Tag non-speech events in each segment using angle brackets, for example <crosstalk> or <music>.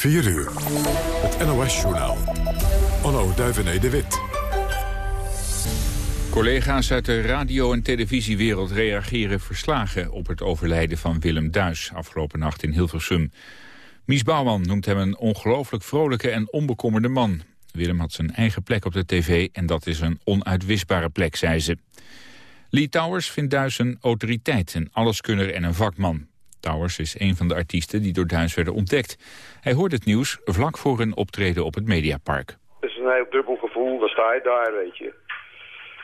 4 uur. Het NOS-journaal. Onno Duivené de Wit. Collega's uit de radio- en televisiewereld reageren verslagen op het overlijden van Willem Duis afgelopen nacht in Hilversum. Mies Bouwman noemt hem een ongelooflijk vrolijke en onbekommerde man. Willem had zijn eigen plek op de tv en dat is een onuitwisbare plek, zei ze. Lee Towers vindt Duis een autoriteit, een alleskunner en een vakman. Towers is een van de artiesten die door Duis werden ontdekt. Hij hoort het nieuws vlak voor een optreden op het Mediapark. Het is een heel dubbel gevoel, dan sta je daar, weet je.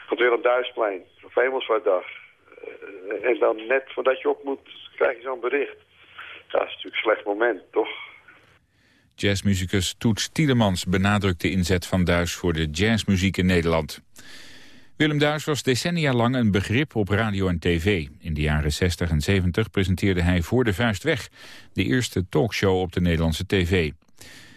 Komt weer een Duisplein, op Hemelsvaartdag. Uh, en dan net voordat je op moet, krijg je zo'n bericht. Dat is natuurlijk een slecht moment, toch? Jazzmuzikus Toets Tielemans benadrukt de inzet van Duis voor de jazzmuziek in Nederland. Willem Duis was decennia lang een begrip op radio en tv. In de jaren 60 en 70 presenteerde hij Voor de Vuist Weg, de eerste talkshow op de Nederlandse tv.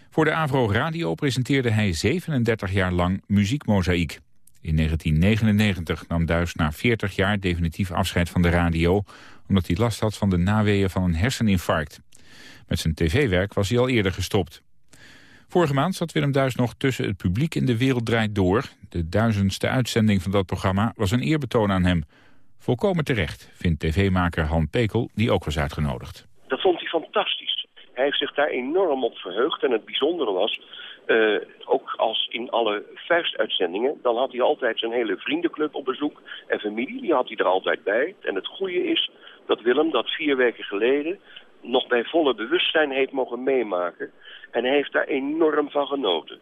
Voor de Avro Radio presenteerde hij 37 jaar lang Muziekmozaïek. In 1999 nam Duis na 40 jaar definitief afscheid van de radio... omdat hij last had van de naweeën van een herseninfarct. Met zijn tv-werk was hij al eerder gestopt. Vorige maand zat Willem Duis nog tussen het publiek in de wereld draait door. De duizendste uitzending van dat programma was een eerbetoon aan hem. Volkomen terecht, vindt tv-maker Han Pekel, die ook was uitgenodigd. Dat vond hij fantastisch. Hij heeft zich daar enorm op verheugd. En het bijzondere was, uh, ook als in alle vuistuitzendingen... dan had hij altijd zijn hele vriendenclub op bezoek en familie. Die had hij er altijd bij. En het goede is dat Willem dat vier weken geleden nog bij volle bewustzijn heeft mogen meemaken. En hij heeft daar enorm van genoten.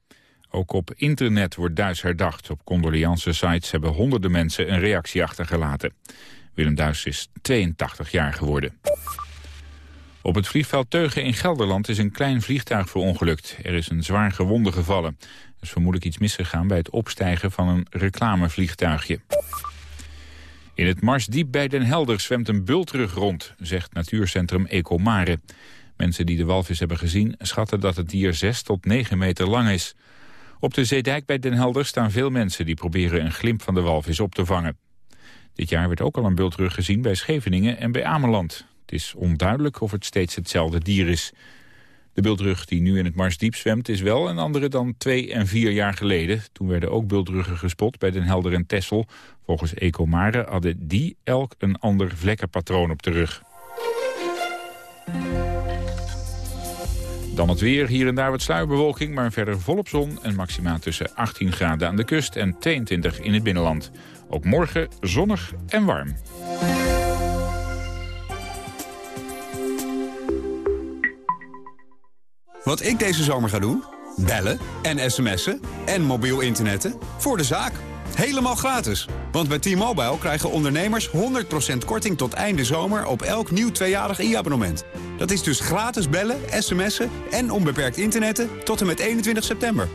Ook op internet wordt Duits herdacht. Op condoleance-sites hebben honderden mensen een reactie achtergelaten. Willem Duis is 82 jaar geworden. Op het vliegveld Teugen in Gelderland is een klein vliegtuig verongelukt. Er is een zwaar gewonde gevallen. Er is vermoedelijk iets misgegaan bij het opstijgen van een reclamevliegtuigje. In het Marsdiep bij Den Helder zwemt een bultrug rond, zegt natuurcentrum Ecomare. Mensen die de walvis hebben gezien schatten dat het dier 6 tot 9 meter lang is. Op de zeedijk bij Den Helder staan veel mensen die proberen een glimp van de walvis op te vangen. Dit jaar werd ook al een bultrug gezien bij Scheveningen en bij Ameland. Het is onduidelijk of het steeds hetzelfde dier is. De bultrug die nu in het Marsdiep zwemt is wel een andere dan twee en vier jaar geleden. Toen werden ook bultruggen gespot bij Den Helder en Tessel. Volgens Ecomare hadden die elk een ander vlekkenpatroon op de rug. Dan het weer, hier en daar wat sluierbewolking, maar verder volop zon... en maximaal tussen 18 graden aan de kust en 22 in het binnenland. Ook morgen zonnig en warm. Wat ik deze zomer ga doen? Bellen en sms'en en mobiel internetten voor de zaak. Helemaal gratis. Want bij T-Mobile krijgen ondernemers 100% korting tot einde zomer op elk nieuw tweejarig e-abonnement. Dat is dus gratis bellen, sms'en en onbeperkt internetten tot en met 21 september.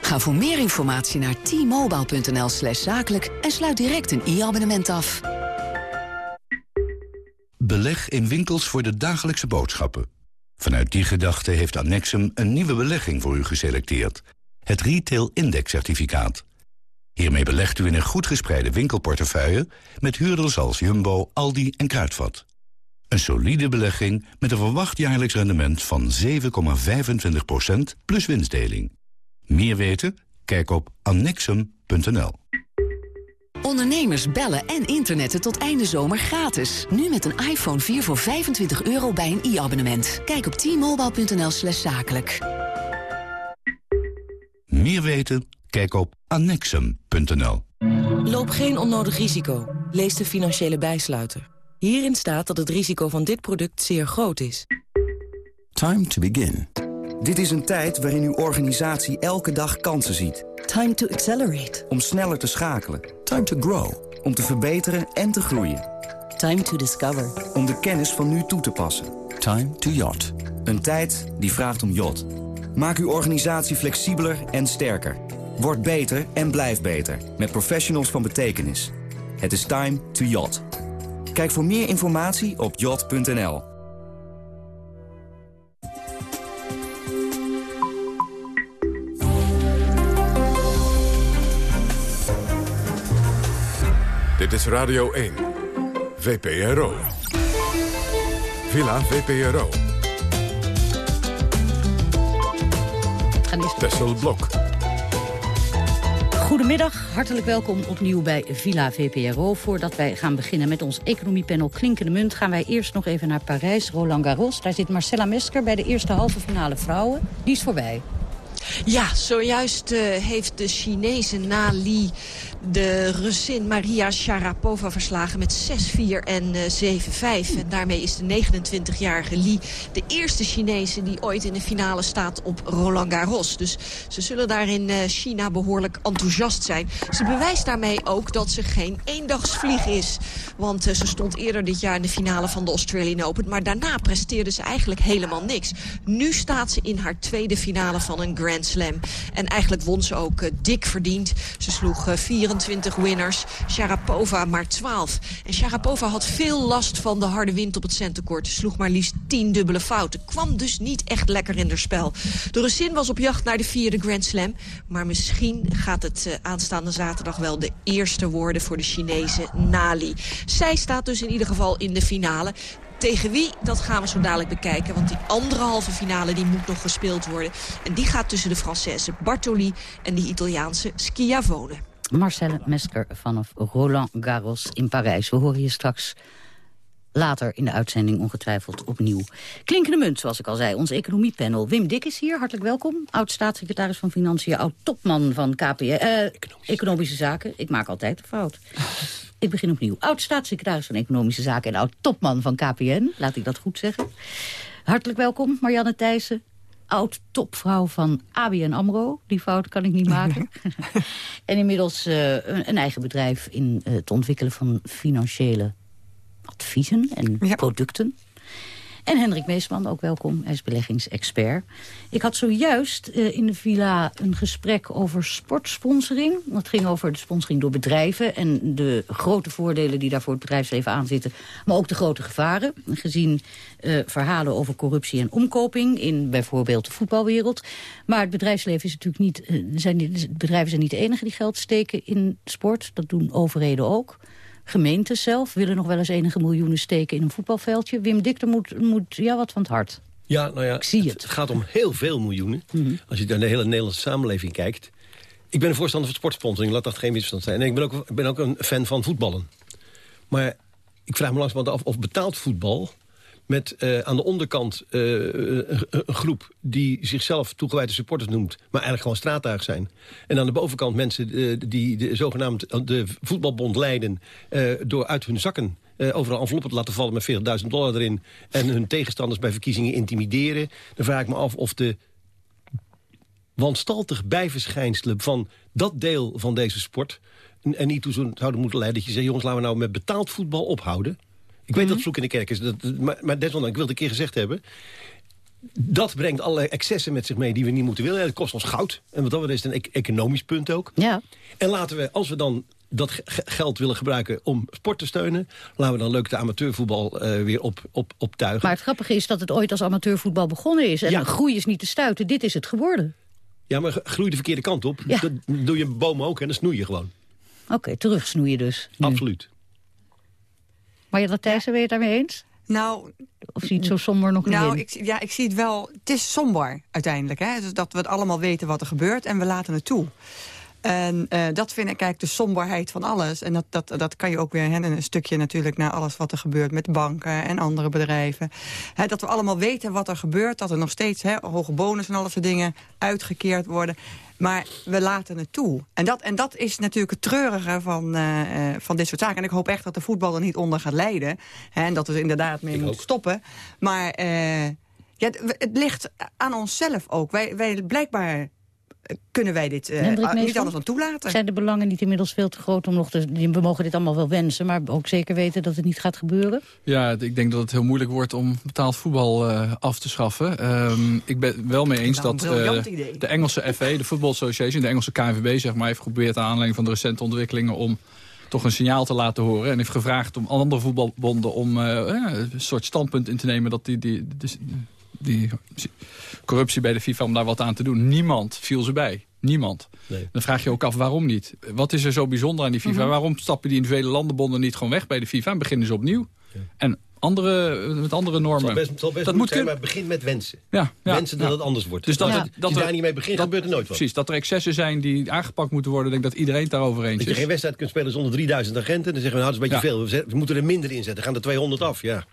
Ga voor meer informatie naar t-mobile.nl slash zakelijk en sluit direct een e-abonnement af. Beleg in winkels voor de dagelijkse boodschappen. Vanuit die gedachte heeft Annexum een nieuwe belegging voor u geselecteerd. Het Retail Index Certificaat. Hiermee belegt u in een goed gespreide winkelportefeuille... met huurders als Jumbo, Aldi en Kruidvat. Een solide belegging met een verwacht jaarlijks rendement van 7,25% plus winstdeling. Meer weten? Kijk op annexum.nl. Ondernemers bellen en internetten tot einde zomer gratis. Nu met een iPhone 4 voor 25 euro bij een e-abonnement. Kijk op t-mobile.nl slash zakelijk. Meer weten? Kijk op annexum.nl. Loop geen onnodig risico. Lees de financiële bijsluiter. Hierin staat dat het risico van dit product zeer groot is. Time to begin. Dit is een tijd waarin uw organisatie elke dag kansen ziet. Time to accelerate. Om sneller te schakelen. Time to grow. Om te verbeteren en te groeien. Time to discover. Om de kennis van nu toe te passen. Time to yacht. Een tijd die vraagt om yacht. Maak uw organisatie flexibeler en sterker. Word beter en blijf beter. Met professionals van betekenis. Het is time to yacht. Kijk voor meer informatie op yacht.nl. Dit is Radio 1. VPRO. Villa VPRO. Tessel Blok. Goedemiddag, hartelijk welkom opnieuw bij Villa VPRO. Voordat wij gaan beginnen met ons economiepanel Klinkende Munt... gaan wij eerst nog even naar Parijs, Roland Garros. Daar zit Marcella Mesker bij de eerste halve finale vrouwen. Die is voorbij. Ja, zojuist uh, heeft de Chinese Na Li de Russin Maria Sharapova verslagen met 6-4 en uh, 7-5. En daarmee is de 29-jarige Li de eerste Chinese die ooit in de finale staat op Roland Garros. Dus ze zullen daar in uh, China behoorlijk enthousiast zijn. Ze bewijst daarmee ook dat ze geen eendagsvlieg is. Want uh, ze stond eerder dit jaar in de finale van de Australian Open. Maar daarna presteerde ze eigenlijk helemaal niks. Nu staat ze in haar tweede finale van een Grand Slam. En eigenlijk won ze ook dik verdiend. Ze sloeg uh, 24 winners, Sharapova maar 12. En Sharapova had veel last van de harde wind op het centercourt. Ze sloeg maar liefst 10 dubbele fouten. Kwam dus niet echt lekker in haar spel. De Russin was op jacht naar de vierde Grand Slam. Maar misschien gaat het uh, aanstaande zaterdag wel de eerste worden voor de Chinese Nali. Zij staat dus in ieder geval in de finale. Tegen wie, dat gaan we zo dadelijk bekijken. Want die andere halve finale die moet nog gespeeld worden. En die gaat tussen de Française Bartoli en de Italiaanse Schiavone. Marcelle Mesker vanaf Roland Garros in Parijs. We horen je straks later in de uitzending ongetwijfeld opnieuw. Klinkende munt, zoals ik al zei, ons economiepanel. Wim Dik is hier, hartelijk welkom. Oud-staatssecretaris van Financiën, oud-topman van KPN. Uh, Economische. Economische Zaken. Ik maak altijd een fout. <laughs> Ik begin opnieuw. Oud-staatssecretaris van Economische Zaken en oud-topman van KPN. Laat ik dat goed zeggen. Hartelijk welkom, Marianne Thijssen. Oud-topvrouw van ABN AMRO. Die fout kan ik niet maken. <laughs> en inmiddels uh, een, een, eigen bedrijf in uh, het ontwikkelen van financiële adviezen en ja. producten. En Hendrik Meesman, ook welkom, hij is beleggingsexpert. Ik had zojuist uh, in de villa een gesprek over sportsponsoring. Dat ging over de sponsoring door bedrijven... en de grote voordelen die daar voor het bedrijfsleven aan zitten... maar ook de grote gevaren, gezien uh, verhalen over corruptie en omkoping... in bijvoorbeeld de voetbalwereld. Maar het bedrijfsleven is natuurlijk niet... De bedrijven zijn niet de enige die geld steken in sport. Dat doen overheden ook gemeentes zelf willen nog wel eens enige miljoenen steken in een voetbalveldje. Wim Dikter moet, moet ja, wat van het hart. Ja, nou ja, Ik zie het. het gaat om heel veel miljoenen. Mm -hmm. Als je naar de hele Nederlandse samenleving kijkt. Ik ben een voorstander van sportsponsoring, laat dat geen misverstand zijn. En ik ben ook, ik ben ook een fan van voetballen. Maar ik vraag me langzamerhand af of betaald voetbal met uh, aan de onderkant uh, een, groep die zichzelf toegewijde supporters noemt... maar eigenlijk gewoon straattuig zijn. En aan de bovenkant mensen uh, die de, zogenaamd de voetbalbond leiden... door uit hun zakken overal enveloppen te laten vallen met 40.000 dollar erin... en hun tegenstanders bij verkiezingen intimideren. Dan vraag ik me af of de wanstaltig bijverschijnselen van dat deel van deze sport... en niet toe zouden moeten leiden dat je zegt... jongens, laten we nou met betaald voetbal ophouden... Ik weet dat vloek in de kerk is, dat, maar, maar desondanks, ik wil het een keer gezegd hebben... dat brengt allerlei excessen met zich mee die we niet moeten willen. Het kost ons goud. En wat dat is het een e economisch punt ook. Ja. En laten we, als we dan dat geld willen gebruiken om sport te steunen... laten we dan leuk de amateurvoetbal uh, weer op, op, optuigen. Maar het grappige is dat het ooit als amateurvoetbal begonnen is. En ja. groei is niet te stuiten. Dit is het geworden. Ja, maar groei de verkeerde kant op. Ja. Dat doe je bomen ook en dan snoei je gewoon. Oké, okay, terugsnoeien dus. Nu. Absoluut. Maar dat ben je het daarmee eens? Nou, of zie je het zo somber nog nou, niet ik, ja, ik zie het wel. Het is somber uiteindelijk. Hè? Dus dat we het allemaal weten wat er gebeurt en we laten het toe. En uh, dat vind ik eigenlijk de somberheid van alles. En dat, dat, dat kan je ook weer hè, een stukje natuurlijk naar alles wat er gebeurt met banken en andere bedrijven. Hè, dat we allemaal weten wat er gebeurt. Dat er nog steeds hè, hoge bonus en alle soort dingen uitgekeerd worden. Maar we laten het toe. En dat, en dat is natuurlijk het treurige van, uh, van dit soort zaken. En ik hoop echt dat de voetbal er niet onder gaat lijden. Hè, en dat we er inderdaad mee moeten stoppen. Maar uh, ja, het ligt aan onszelf ook. Wij, wij blijkbaar kunnen wij dit uh, niet anders dan toelaten. Zijn de belangen niet inmiddels veel te groot om nog te... We mogen dit allemaal wel wensen, maar ook zeker weten dat het niet gaat gebeuren? Ja, ik denk dat het heel moeilijk wordt om betaald voetbal uh, af te schaffen. Um, ik ben wel mee eens dat uh, de Engelse FA, de Football Association, de Engelse KNVB, zeg maar, heeft geprobeerd aan aanleiding van de recente ontwikkelingen om toch een signaal te laten horen. En heeft gevraagd om andere voetbalbonden om een soort standpunt in te nemen dat die... die, die die corruptie bij de FIFA om daar wat aan te doen. Niemand viel ze bij. Niemand. Nee. Dan vraag je ook af waarom niet. Wat is er zo bijzonder aan die FIFA? Mm -hmm. Waarom stappen die individuele landenbonden niet gewoon weg bij de FIFA en beginnen ze opnieuw? Ja. En andere, met andere normen. Het zal best, zal best dat moet zijn, maar begin met wensen. Ja, ja, wensen dat ja. het anders wordt. Dus dat, Als het- je dat daar niet mee begint, dat- gebeurt er nooit wat. Precies, dat er excessen zijn die aangepakt moeten worden. Ik denk dat iedereen het daarover eens Dat je is. geen wedstrijd kunt spelen zonder 3000 agenten. Dan zeggen we, nou, dat is een beetje veel. We zet- We moeten er minder in zetten. Gaan er 200 af, ja.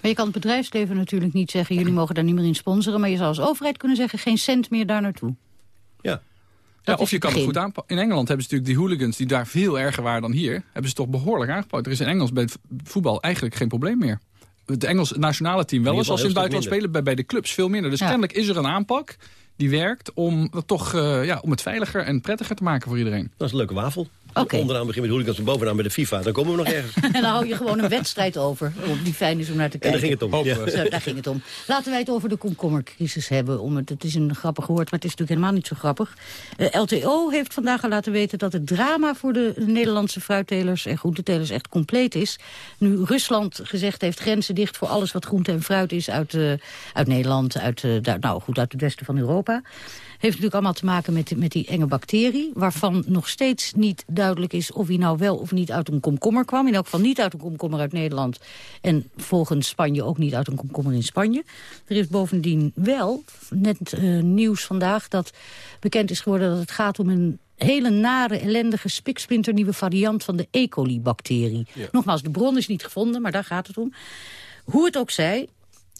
Maar je kan het bedrijfsleven natuurlijk niet zeggen... jullie mogen daar niet meer in sponsoren. Maar je zou als overheid kunnen zeggen... geen cent meer daar naartoe. Ja. Ja, of je kan het goed aanpakken. In Engeland hebben ze natuurlijk die hooligans die daar veel erger waren dan hier. Hebben ze toch behoorlijk aangepakt. Er is in Engels bij het voetbal eigenlijk geen probleem meer. Het Engels nationale team wel eens als ze in het buitenland spelen. Bij, bij de clubs veel minder. Dus Ja. kennelijk is er een aanpak die werkt om, het toch, eh, ja, om het veiliger en prettiger te maken voor iedereen. Dat is een leuke wafel. Oké. Onderaan beginnen met hooligans en bovenaan bij de FIFA. Dan komen we nog ergens. <laughs> en dan hou je gewoon een wedstrijd over. Die fijn is om naar te En kijken. daar ging het om. Ja. Zo, daar ging het om. Laten wij het over de komkommercrisis hebben. Om het, het is een grappig woord, maar het is natuurlijk helemaal niet zo grappig. Eh, LTO heeft vandaag al laten weten dat het drama voor de Nederlandse fruittelers en groentetelers echt compleet is. Nu Rusland gezegd heeft grenzen dicht voor alles wat groente en fruit is uit, eh, uit Nederland, uit, eh, nou goed, uit het westen van Europa. Heeft natuurlijk allemaal te maken met, met die enge bacterie... waarvan nog steeds niet duidelijk is of hij nou wel of niet uit een komkommer kwam. In elk geval niet uit een komkommer uit Nederland. En volgens Spanje ook niet uit een komkommer in Spanje. Er is bovendien wel, net eh, nieuws vandaag... dat bekend is geworden dat het gaat om een hele nare, ellendige, spiksplinternieuwe variant van de E. coli-bacterie. Nogmaals, de bron is niet gevonden, maar daar gaat het om. Hoe het ook zij,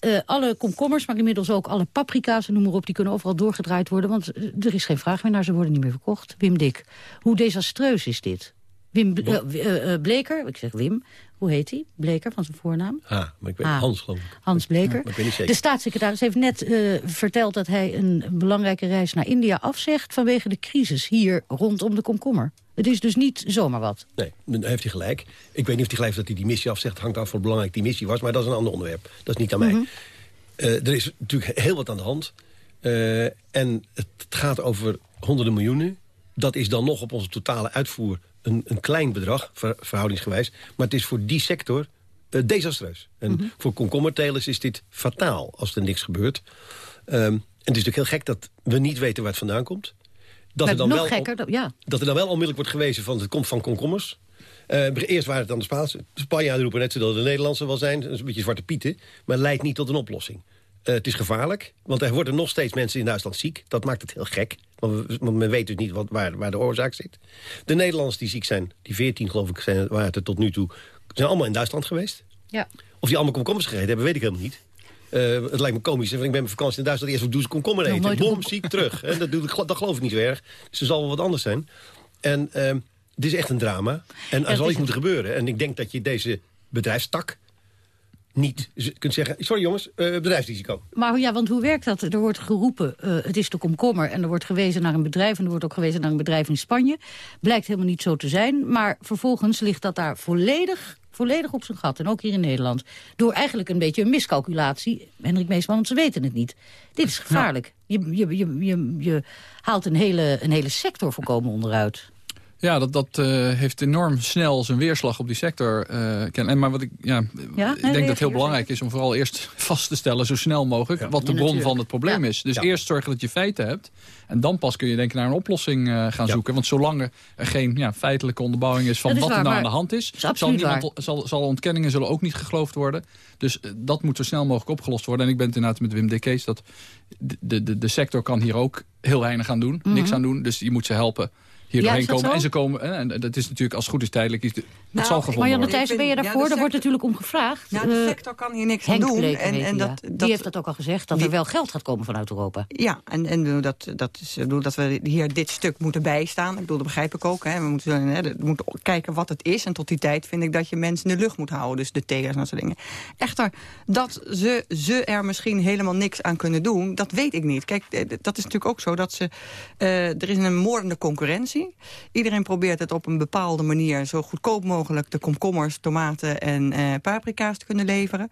eh, alle komkommers, maar inmiddels ook alle paprika's en noem maar op... die kunnen overal doorgedraaid worden, want eh, er is geen vraag meer naar. Ze worden niet meer verkocht. Wim Dik, hoe desastreus is dit? Wim Ble- eh, eh, eh, Bleker, ik zeg Wim, hoe heet hij? Bleker, van zijn voornaam? Ah, maar ik weet Ah. Hans geloof ik. Hans Bleker. Maar ik weet niet zeker. De staatssecretaris heeft net verteld dat hij een belangrijke reis naar India afzegt... vanwege de crisis hier rondom de komkommer. Het is dus niet zomaar wat. Nee, dan heeft hij gelijk. Ik weet niet of hij gelijk heeft dat hij die missie afzegt. hangt af van hoe belangrijk die missie was. Maar dat is een ander onderwerp. Dat is niet aan mij. Mhm. Er is natuurlijk heel wat aan de hand. En het gaat over honderden miljoenen. Dat is dan nog op onze totale uitvoer een, een klein bedrag, ver- verhoudingsgewijs. Maar het is voor die sector eh, desastreus. En Mhm. voor komkommertelers is dit fataal als er niks gebeurt. Ehm, en het is natuurlijk heel gek dat we niet weten waar het vandaan komt. Dat Maar er dan wel gekker, dat- ja. dat er dan wel onmiddellijk wordt gewezen van het komt van komkommers. Eh, eerst waren het dan de Spaanse. De Spanjaarden roepen net zodat de Nederlandse wel zijn. Dat is een beetje zwarte pieten. Maar leidt niet tot een oplossing. Eh, het is gevaarlijk, want er worden nog steeds mensen in Duitsland ziek. Dat maakt het heel gek, want, men weet dus niet wat, waar, waar de oorzaak zit. De Nederlanders die ziek zijn, die 14 geloof ik zijn, waren het er tot nu toe... zijn allemaal in Duitsland geweest. Ja. Of die allemaal komkommers gegeten hebben, weet ik helemaal niet. Eh, het lijkt me komisch. Ik ben met vakantie in Duitsland. Eerst doe ze komkommer eten. Bom, ziek, terug. <laughs> En dat, doe ik, dat geloof ik niet zo erg. Dus er zal wel wat anders zijn. En ehm het is echt een drama. En er zal iets moeten gebeuren. En ik denk dat je deze bedrijfstak niet kunt zeggen... Sorry jongens, eh, bedrijfsrisico. Maar ja, want hoe werkt dat? Er wordt geroepen, eh, het is de komkommer... en er wordt gewezen naar een bedrijf... en er wordt ook gewezen naar een bedrijf in Spanje. Blijkt helemaal niet zo te zijn. Maar vervolgens ligt dat daar volledig, volledig op zijn gat. En ook hier in Nederland. Door eigenlijk een beetje een miscalculatie. Hendrik Meesman, want ze weten het niet. Dit is gevaarlijk. Je, je, je, je, je haalt een hele, een hele sector voorkomen onderuit. Ja, dat, dat eh, heeft enorm snel zijn weerslag op die sector. eh, ken- en maar wat ik, ja, ik denk dat het heel belangrijk is om vooral eerst <laughs> vast te stellen, zo snel mogelijk, wat de bron natuurlijk. van het probleem Ja. is. Dus Ja. eerst zorgen dat je feiten hebt. En dan pas kun je denken naar een oplossing eh, gaan Ja. zoeken. Want zolang er geen ja, feitelijke onderbouwing is van is wat er nou aan de hand is, is zal, niemand, zal, zal ontkenningen zullen ook niet geloofd worden. Dus dat moet zo snel mogelijk opgelost worden. En ik ben het inderdaad met Wim Dickees dat de, de, de sector kan hier ook heel weinig aan doen. Niks aan doen. Dus je moet ze helpen hier Ja, doorheen dat komen. zo? En ze komen, eh, en dat is natuurlijk als het goed is tijdelijk. Is de, het Nou, zal gevonden Marianne worden. Thijssen, ben je Ja, daarvoor? Daar sector- wordt natuurlijk om gevraagd. Nou, de Eh, sector kan hier niks Henk aan doen. En, en die, dat, ja. dat, Die heeft dat ook al gezegd, dat die- er wel geld gaat komen vanuit Europa. Ja, en, en dat, dat, is, ik bedoel, dat we hier dit stuk moeten bijstaan. Ik bedoel, dat begrijp ik ook. Hè. We moeten, hè, we moeten kijken wat het is. En tot die tijd vind ik dat je mensen in de lucht moet houden. Dus de telers en dat soort dingen. Echter, dat ze, ze er misschien helemaal niks aan kunnen doen, dat weet ik niet. Kijk, eh, dat is natuurlijk ook zo dat ze... eh, er is een moordende concurrentie. Iedereen probeert het op een bepaalde manier... zo goedkoop mogelijk de komkommers, tomaten en eh, paprika's te kunnen leveren.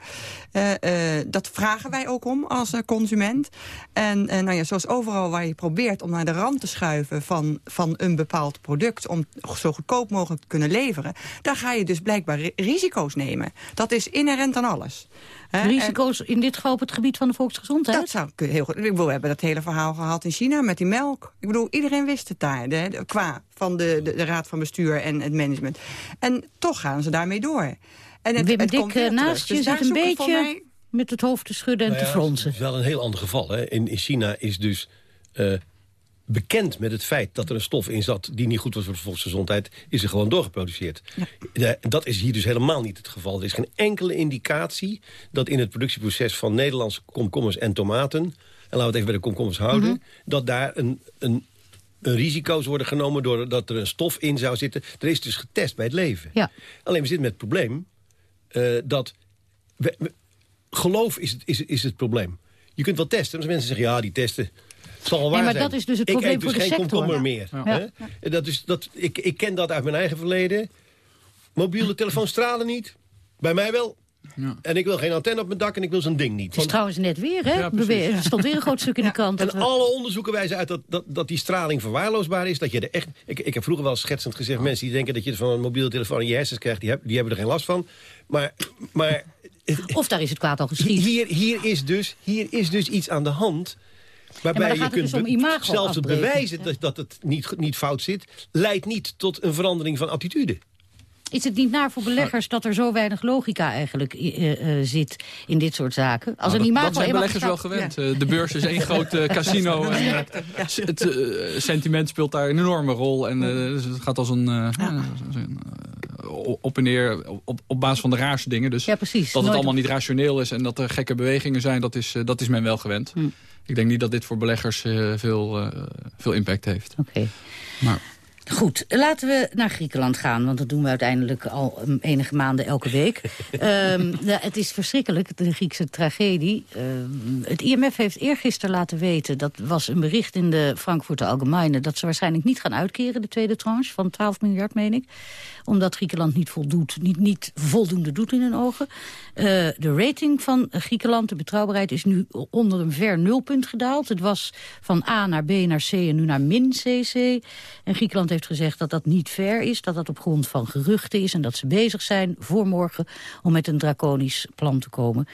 Eh, eh, dat vragen wij ook om als consument. En nou ja, zoals overal waar je probeert om naar de rand te schuiven... van, van een bepaald product om zo goedkoop mogelijk te kunnen leveren... daar ga je dus blijkbaar ri- risico's nemen. Dat is inherent aan alles. Hè, en- Risico's in dit geval op het gebied van de volksgezondheid? dat zou kun- heel goed. Ik bedoel, we hebben dat hele verhaal gehad in China met die melk. Ik bedoel, iedereen wist het daar, de, de- qua van de, de, de raad van bestuur en het management. En toch gaan ze daarmee door. En het, Wim het Dik komt eh, naast terug. je Dus daar zit een beetje mij- met het hoofd te schudden en Nou te fronsen. Het is wel een heel ander geval. Hè. In, in China is dus eh, bekend met het feit dat er een stof in zat... die niet goed was voor de volksgezondheid, is er gewoon doorgeproduceerd. Ja, dat is hier dus helemaal niet het geval. Er is geen enkele indicatie dat in het productieproces van Nederlandse komkommers en tomaten... en laten we het even bij de komkommers houden... Mhm. dat daar een, een, een risico's worden genomen doordat er een stof in zou zitten. Er is dus getest bij het leven. Ja. Alleen we zitten met het probleem eh, dat... we- we- geloof is het, is, is het probleem. Je kunt wel testen. Als mensen zeggen, ja, die testen... Het zal wel Nee, waar maar zijn. dat is dus het ik probleem eet dus voor de geen sector. komkommer Ja. meer. Ja. Hè? Dat is, dat, ik, ik ken dat uit mijn eigen verleden. Mobiele telefoons stralen niet. Bij mij wel. En ik wil geen antenne op mijn dak en ik wil zo'n ding niet. Het is Want- trouwens net weer, hè? Ja, er stond weer een groot stuk in de krant. <laughs> en we- alle onderzoeken wijzen uit dat, dat, dat die straling verwaarloosbaar is. Dat je er echt, ik, ik heb vroeger wel schetsend gezegd... mensen die denken dat je van een mobiele telefoon in je hersens krijgt... die, heb- die hebben er geen last van. Maar, maar Of daar is het kwaad al geschied. hier, hier, is dus, hier is dus iets aan de hand... Waarbij je kunt dus om be- imago zelfs het afbreken. bewijzen dat, dat het niet, niet fout zit... leidt niet tot een verandering van attitude. Is het niet naar voor beleggers dat er zo weinig logica eigenlijk eh, eh, zit in dit soort zaken? Als Nou, een dat, imago dat zijn beleggers wel gewend. Eh, De beurs is één <laughs> groot casino. En, het sentiment speelt daar een enorme rol. En dus het gaat als een, ja, op en neer op, op basis van de raarste dingen. Dus Ja, precies. dat het allemaal niet rationeel is en dat er gekke bewegingen zijn, dat is, eh, dat is men wel gewend. Hm. Ik denk niet dat dit voor beleggers eh, veel, eh, veel impact heeft. Oké. Maar Goed, laten we naar Griekenland gaan, want dat doen we uiteindelijk al um, enige maanden elke week. <laughs> Ja, het is verschrikkelijk, de Griekse tragedie. Ehm, het IMF heeft eergisteren laten weten, dat was een bericht in de Frankfurter Allgemeine... dat ze waarschijnlijk niet gaan uitkeren, de tweede tranche van 12 miljard, meen ik. Omdat Griekenland niet, voldoet, niet, niet voldoende doet in hun ogen. Eh, de rating van Griekenland, de betrouwbaarheid, is nu onder een ver nulpunt gedaald. Het was van A naar B naar C en nu naar min CC. En Griekenland heeft gezegd dat dat niet fair is, dat dat op grond van geruchten is... en dat ze bezig zijn voor morgen om met een draconisch plan te komen.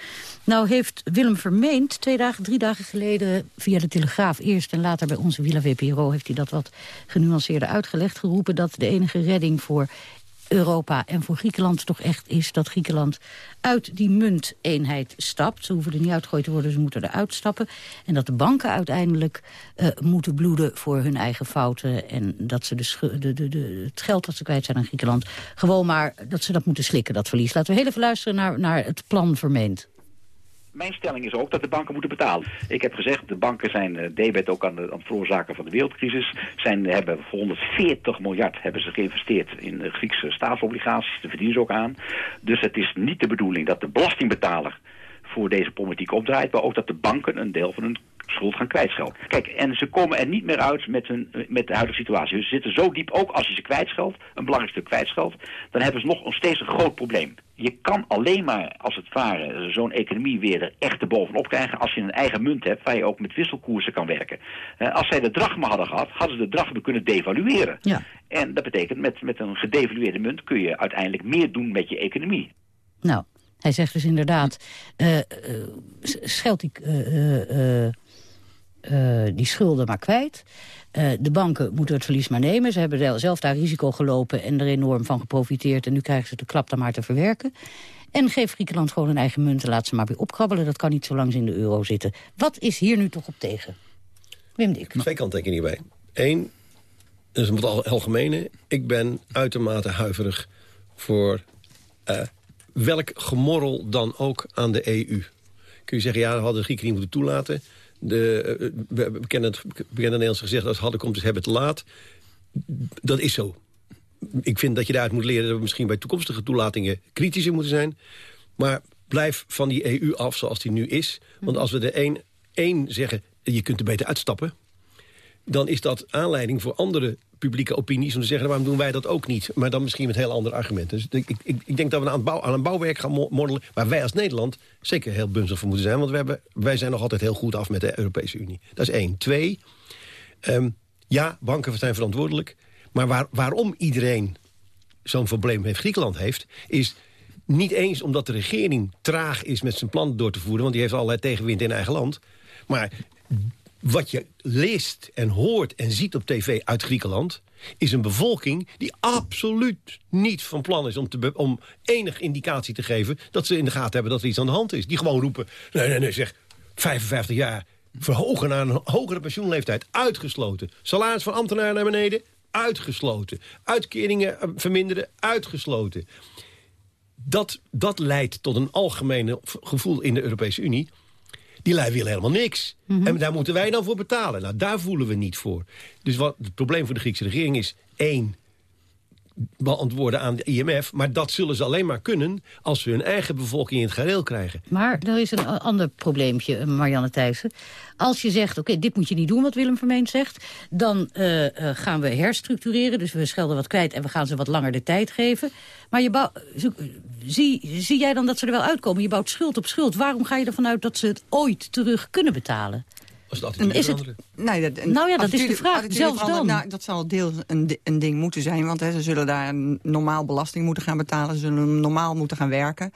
Nou heeft Willem Vermeend twee dagen, drie dagen geleden... via de Telegraaf eerst en later bij onze Villa VPRO... heeft hij dat wat genuanceerder uitgelegd, geroepen... dat de enige redding voor Europa en voor Griekenland toch echt is dat Griekenland uit die munteenheid stapt. Ze hoeven er niet uitgegooid te worden, ze moeten eruit stappen. En dat de banken uiteindelijk eh, moeten bloeden voor hun eigen fouten. En dat ze de, de, de, het geld dat ze kwijt zijn aan Griekenland... gewoon maar dat ze dat moeten slikken, dat verlies. Laten we heel even luisteren naar, naar het plan vermeend. Mijn stelling is ook dat de banken moeten betalen. Ik heb gezegd, de banken zijn uh, debet ook aan, de, aan het veroorzaken van de wereldcrisis. Zijn, hebben voor 140 miljard hebben ze geïnvesteerd in uh, Griekse staatsobligaties. Daar verdienen ze ook aan. Dus het is niet de bedoeling dat de belastingbetaler voor deze politiek opdraait, maar ook dat de banken een deel van hun schuld gaan kwijtschelden. Kijk, en ze komen er niet meer uit met, hun, met de huidige situatie. Dus ze zitten zo diep, ook als je ze kwijtscheldt, een belangrijk stuk kwijtscheldt, dan hebben ze nog, steeds een groot probleem. Je kan alleen maar, als het ware, zo'n economie weer er echt bovenop krijgen als je een eigen munt hebt waar je ook met wisselkoersen kan werken. Uh, als zij de drachma hadden gehad, hadden ze de drachma kunnen devalueren. Ja. En dat betekent, met, met een gedevalueerde munt kun je uiteindelijk meer doen met je economie. Nou, hij zegt dus inderdaad, uh, uh, scheld die, uh, die schulden maar kwijt. de banken moeten het verlies maar nemen. Ze hebben zelf daar risico gelopen en er enorm van geprofiteerd. En nu krijgen ze de klap dan maar te verwerken. En geef Griekenland gewoon een eigen munt en laat ze maar weer opkrabbelen. Dat kan niet zolang ze in de euro zitten. Wat is hier nu toch op tegen? Wim Dik. Twee kanttekeningen bij. Eén, dat is het algemene. Ik ben uitermate huiverig voor uh, welk gemorrel dan ook aan de EU. Kun je zeggen, ja, hadden de Grieken niet moeten toelaten. De, we kennen het bekende Nederlands gezegd, als hadden komt, dus hebben het te laat. Dat is zo. Ik vind dat je daaruit moet leren dat we misschien bij toekomstige toelatingen kritischer moeten zijn. Maar blijf van die EU af zoals die nu is. Want als we er één, één zeggen, je kunt er beter uitstappen... dan is dat aanleiding voor andere publieke opinies... om te zeggen, waarom doen wij dat ook niet? Maar dan misschien met heel andere argumenten. Dus ik, ik, ik denk dat we aan, bouw, aan een bouwwerk gaan moddelen... waar wij als Nederland zeker heel bunzig voor moeten zijn. Want we hebben, wij zijn nog altijd heel goed af met de Europese Unie. Dat is één. Twee, um, ja, banken zijn verantwoordelijk... Maar waar, waarom iedereen zo'n probleem heeft, Griekenland heeft... is niet eens omdat de regering traag is met zijn plan door te voeren... want die heeft allerlei tegenwind in eigen land. Maar wat je leest en hoort en ziet op tv uit Griekenland is een bevolking die absoluut niet van plan is... om, te om enig indicatie te geven dat ze in de gaten hebben dat er iets aan de hand is. Die gewoon roepen, nee, nee, nee, zeg, 55 jaar, verhogen naar een hogere pensioenleeftijd, uitgesloten. Salaris van ambtenaren naar beneden, uitgesloten. Uitkeringen eh, verminderen, uitgesloten. Dat, dat leidt tot een algemene gevoel in de Europese Unie die lui willen helemaal niks. Mhm. En daar moeten wij dan voor betalen. Nou, daar voelen we niet voor. Dus wat het probleem voor de Griekse regering is... één, beantwoorden aan de IMF. Maar dat zullen ze alleen maar kunnen als ze hun eigen bevolking in het gareel krijgen. Maar er is een ander probleempje, eh, Marianne Thijssen. Als je zegt, oké, dit moet je niet doen wat Willem Vermeend zegt... dan uh, gaan we herstructureren, dus we schelden wat kwijt... en we gaan ze wat langer de tijd geven. Maar je zie, zie jij dan dat ze er wel uitkomen? Je bouwt schuld op schuld. Waarom ga je ervan uit dat ze het ooit terug kunnen betalen? Is het, nee, dat, nou ja, dat is de vraag. Zelfs dan. Nou, dat zal deels een, een ding moeten zijn. Want hè, ze zullen daar een normaal belasting moeten gaan betalen. Ze zullen normaal moeten gaan werken.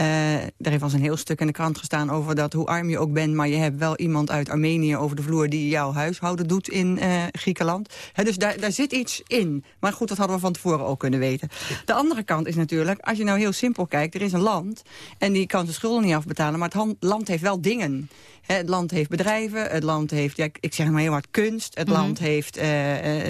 Uh, er heeft al een heel stuk in de krant gestaan over dat hoe arm je ook bent... maar je hebt wel iemand uit Armenië over de vloer die jouw huishouden doet in uh, Griekenland. dus daar, daar zit iets in. Maar goed, dat hadden we van tevoren ook kunnen weten. De andere kant is natuurlijk, als je nou heel simpel kijkt... er is een land en die kan zijn schulden niet afbetalen... maar het land heeft wel dingen het land heeft bedrijven, het land heeft, ja, ik zeg maar heel hard, kunst. Het mhm. land heeft uh,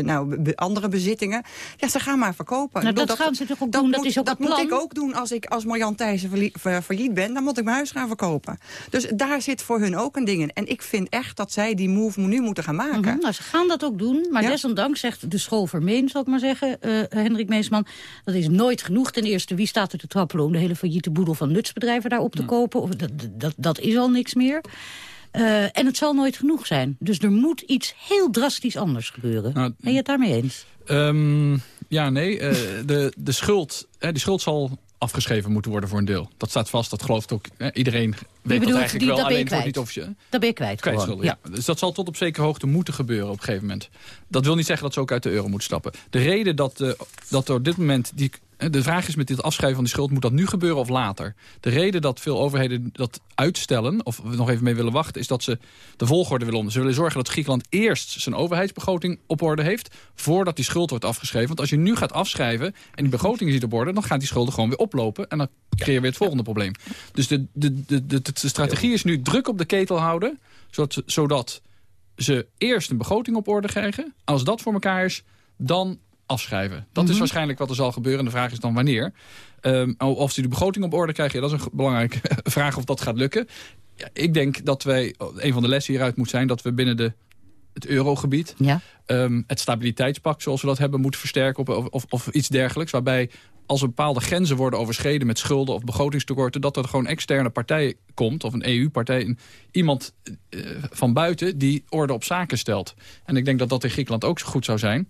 nou, andere bezittingen. Ja, ze gaan maar verkopen. Nou, dat, gaan ze toch ook doen, dat is ook Dat moet ik ook doen als ik als Marjan Thijssen failliet ben. Dan moet ik mijn huis gaan verkopen. Dus daar zit voor hun ook een ding in. En ik vind echt dat zij die move nu moeten gaan maken. Mm Nou, ze gaan dat ook doen. Maar desondanks zegt de school Vermeen, zal ik maar zeggen, uh, Hendrik Meesman... dat is nooit genoeg. Ten eerste, wie staat er te trappelen om de hele failliete boedel van nutsbedrijven daar op te kopen? Of, dat, dat, dat is al niks meer. Uh, en het zal nooit genoeg zijn. Dus er moet iets heel drastisch anders gebeuren. Nou, ben je het daarmee eens? Um, ja, nee. Uh, de, de schuld, hè, die schuld zal afgeschreven moeten worden voor een deel. Dat staat vast, dat gelooft ook hè, iedereen. Weet dat eigenlijk wel, alleen wordt niet officieel. Dat ben je kwijt, ja. Dus dat zal tot op zekere hoogte moeten gebeuren op een gegeven moment. Dat wil niet zeggen dat ze ook uit de euro moeten stappen. De reden dat, uh, dat er op dit moment die de vraag is met dit afschrijven van die schuld, moet dat nu gebeuren of later? De reden dat veel overheden dat uitstellen, of we nog even mee willen wachten... is dat ze de volgorde willen onder. Ze willen zorgen dat Griekenland eerst zijn overheidsbegroting op orde heeft... voordat die schuld wordt afgeschreven. Want als je nu gaat afschrijven en die begroting ziet op orde... dan gaan die schulden gewoon weer oplopen en dan creëer je weer het volgende probleem. Dus de, de, de, de, de strategie is nu druk op de ketel houden... zodat zodat ze eerst een begroting op orde krijgen. Als dat voor elkaar is, dan afschrijven. Dat is mhm. waarschijnlijk wat er zal gebeuren. De vraag is dan wanneer. Um, of ze de begroting op orde krijgen, dat is een belangrijke <laughs> vraag of dat gaat lukken. Ja, ik denk dat wij, een van de lessen hieruit moet zijn... dat we binnen de, het eurogebied ja. um, het stabiliteitspact zoals we dat hebben moeten versterken... Of, of, of iets dergelijks, waarbij als er bepaalde grenzen worden overschreden met schulden of begrotingstekorten... dat er gewoon externe partij komt, of een EU-partij... iemand uh, van buiten die orde op zaken stelt. En ik denk dat dat in Griekenland ook zo goed zou zijn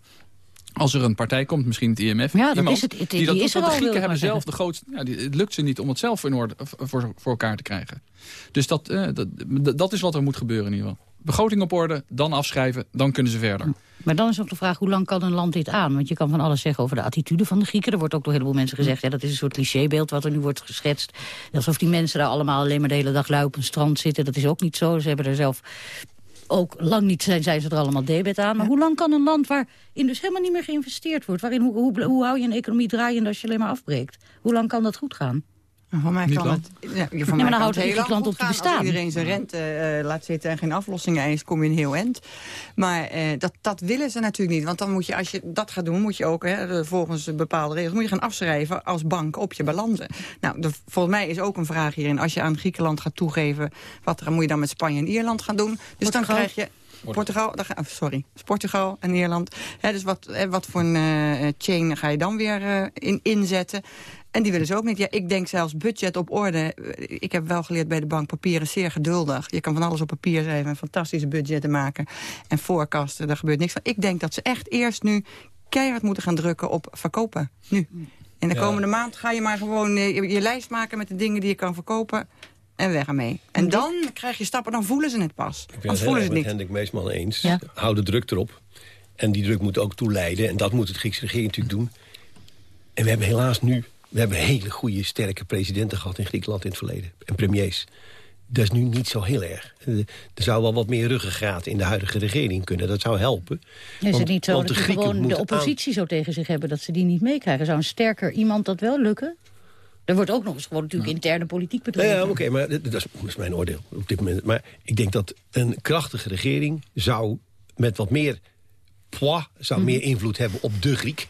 als er een partij komt, misschien het IMF... Ja, dat is het. die, die dat, is er de Grieken hebben zelf de grootste... Ja, die, het lukt ze niet om het zelf in orde, voor, voor elkaar te krijgen. Dus dat, uh, dat, dat is wat er moet gebeuren in ieder geval. Begroting op orde, dan afschrijven, dan kunnen ze verder. Maar dan is ook de vraag, hoe lang kan een land dit aan? Want je kan van alles zeggen over de attitude van de Grieken. Er wordt ook door een heleboel mensen gezegd... Ja, dat is een soort clichébeeld wat er nu wordt geschetst. Alsof die mensen daar allemaal alleen maar de hele dag lui op een strand zitten. Dat is ook niet zo. Ze hebben er zelf ook lang niet zijn, zijn ze er allemaal debet aan. Maar hoe lang kan een land waarin dus helemaal niet meer geïnvesteerd wordt... Waarin, hoe, hoe, hoe hou je een economie draaiende als je alleen maar afbreekt? Hoe lang kan dat goed gaan? Van mij kan het. Ja, van ja, maar dan houdt Griekenland op te bestaan. Als iedereen zijn rente uh, laat zitten en geen aflossingen eist, kom je een heel eind. Maar uh, dat, dat willen ze natuurlijk niet. Want dan moet je, als je dat gaat doen, moet je ook hè, volgens bepaalde regels moet je gaan afschrijven als bank op je balansen. Nou, de, volgens mij is ook een vraag hierin. Als je aan Griekenland gaat toegeven, wat moet je dan met Spanje en Ierland gaan doen? Dus dan krijg je. Portugal, oh, sorry, Portugal en Ierland. dus wat, wat voor een uh, chain ga je dan weer uh, in, inzetten? En die willen ze ook niet. Ja, ik denk zelfs budget op orde. Ik heb wel geleerd bij de bank, papier is zeer geduldig. Je kan van alles op papier schrijven en fantastische budgetten maken. En voorkasten, daar gebeurt niks van. Ik denk dat ze echt eerst nu keihard moeten gaan drukken op verkopen. Nu. In de komende maand ga je maar gewoon eh, je, je, lijst maken met de dingen die je kan verkopen. En weg ermee. En dan krijg je stappen, dan voelen ze het pas. Ik ben het voelen ze het niet. Hendrik Meesman eens. Ja? Hou de druk erop. En die druk moet ook toeleiden. En dat moet het Griekse regering natuurlijk doen. En we hebben helaas nu we hebben hele goede, sterke presidenten gehad in Griekenland in het verleden. En premiers. Dat is nu niet zo heel erg. Er zou wel wat meer ruggengraat in de huidige regering kunnen. Dat zou helpen. Is het niet zo dat de ze Grieken gewoon de aan- oppositie zo tegen zich hebben... dat ze die niet meekrijgen? Zou een sterker iemand dat wel lukken? Er wordt ook nog eens gewoon natuurlijk interne politiek bedreven. ja oké, maar dat, is, dat is mijn oordeel op dit moment. Maar ik denk dat een krachtige regering zou met wat meer poids... zou Mhm. meer invloed hebben op de Griek.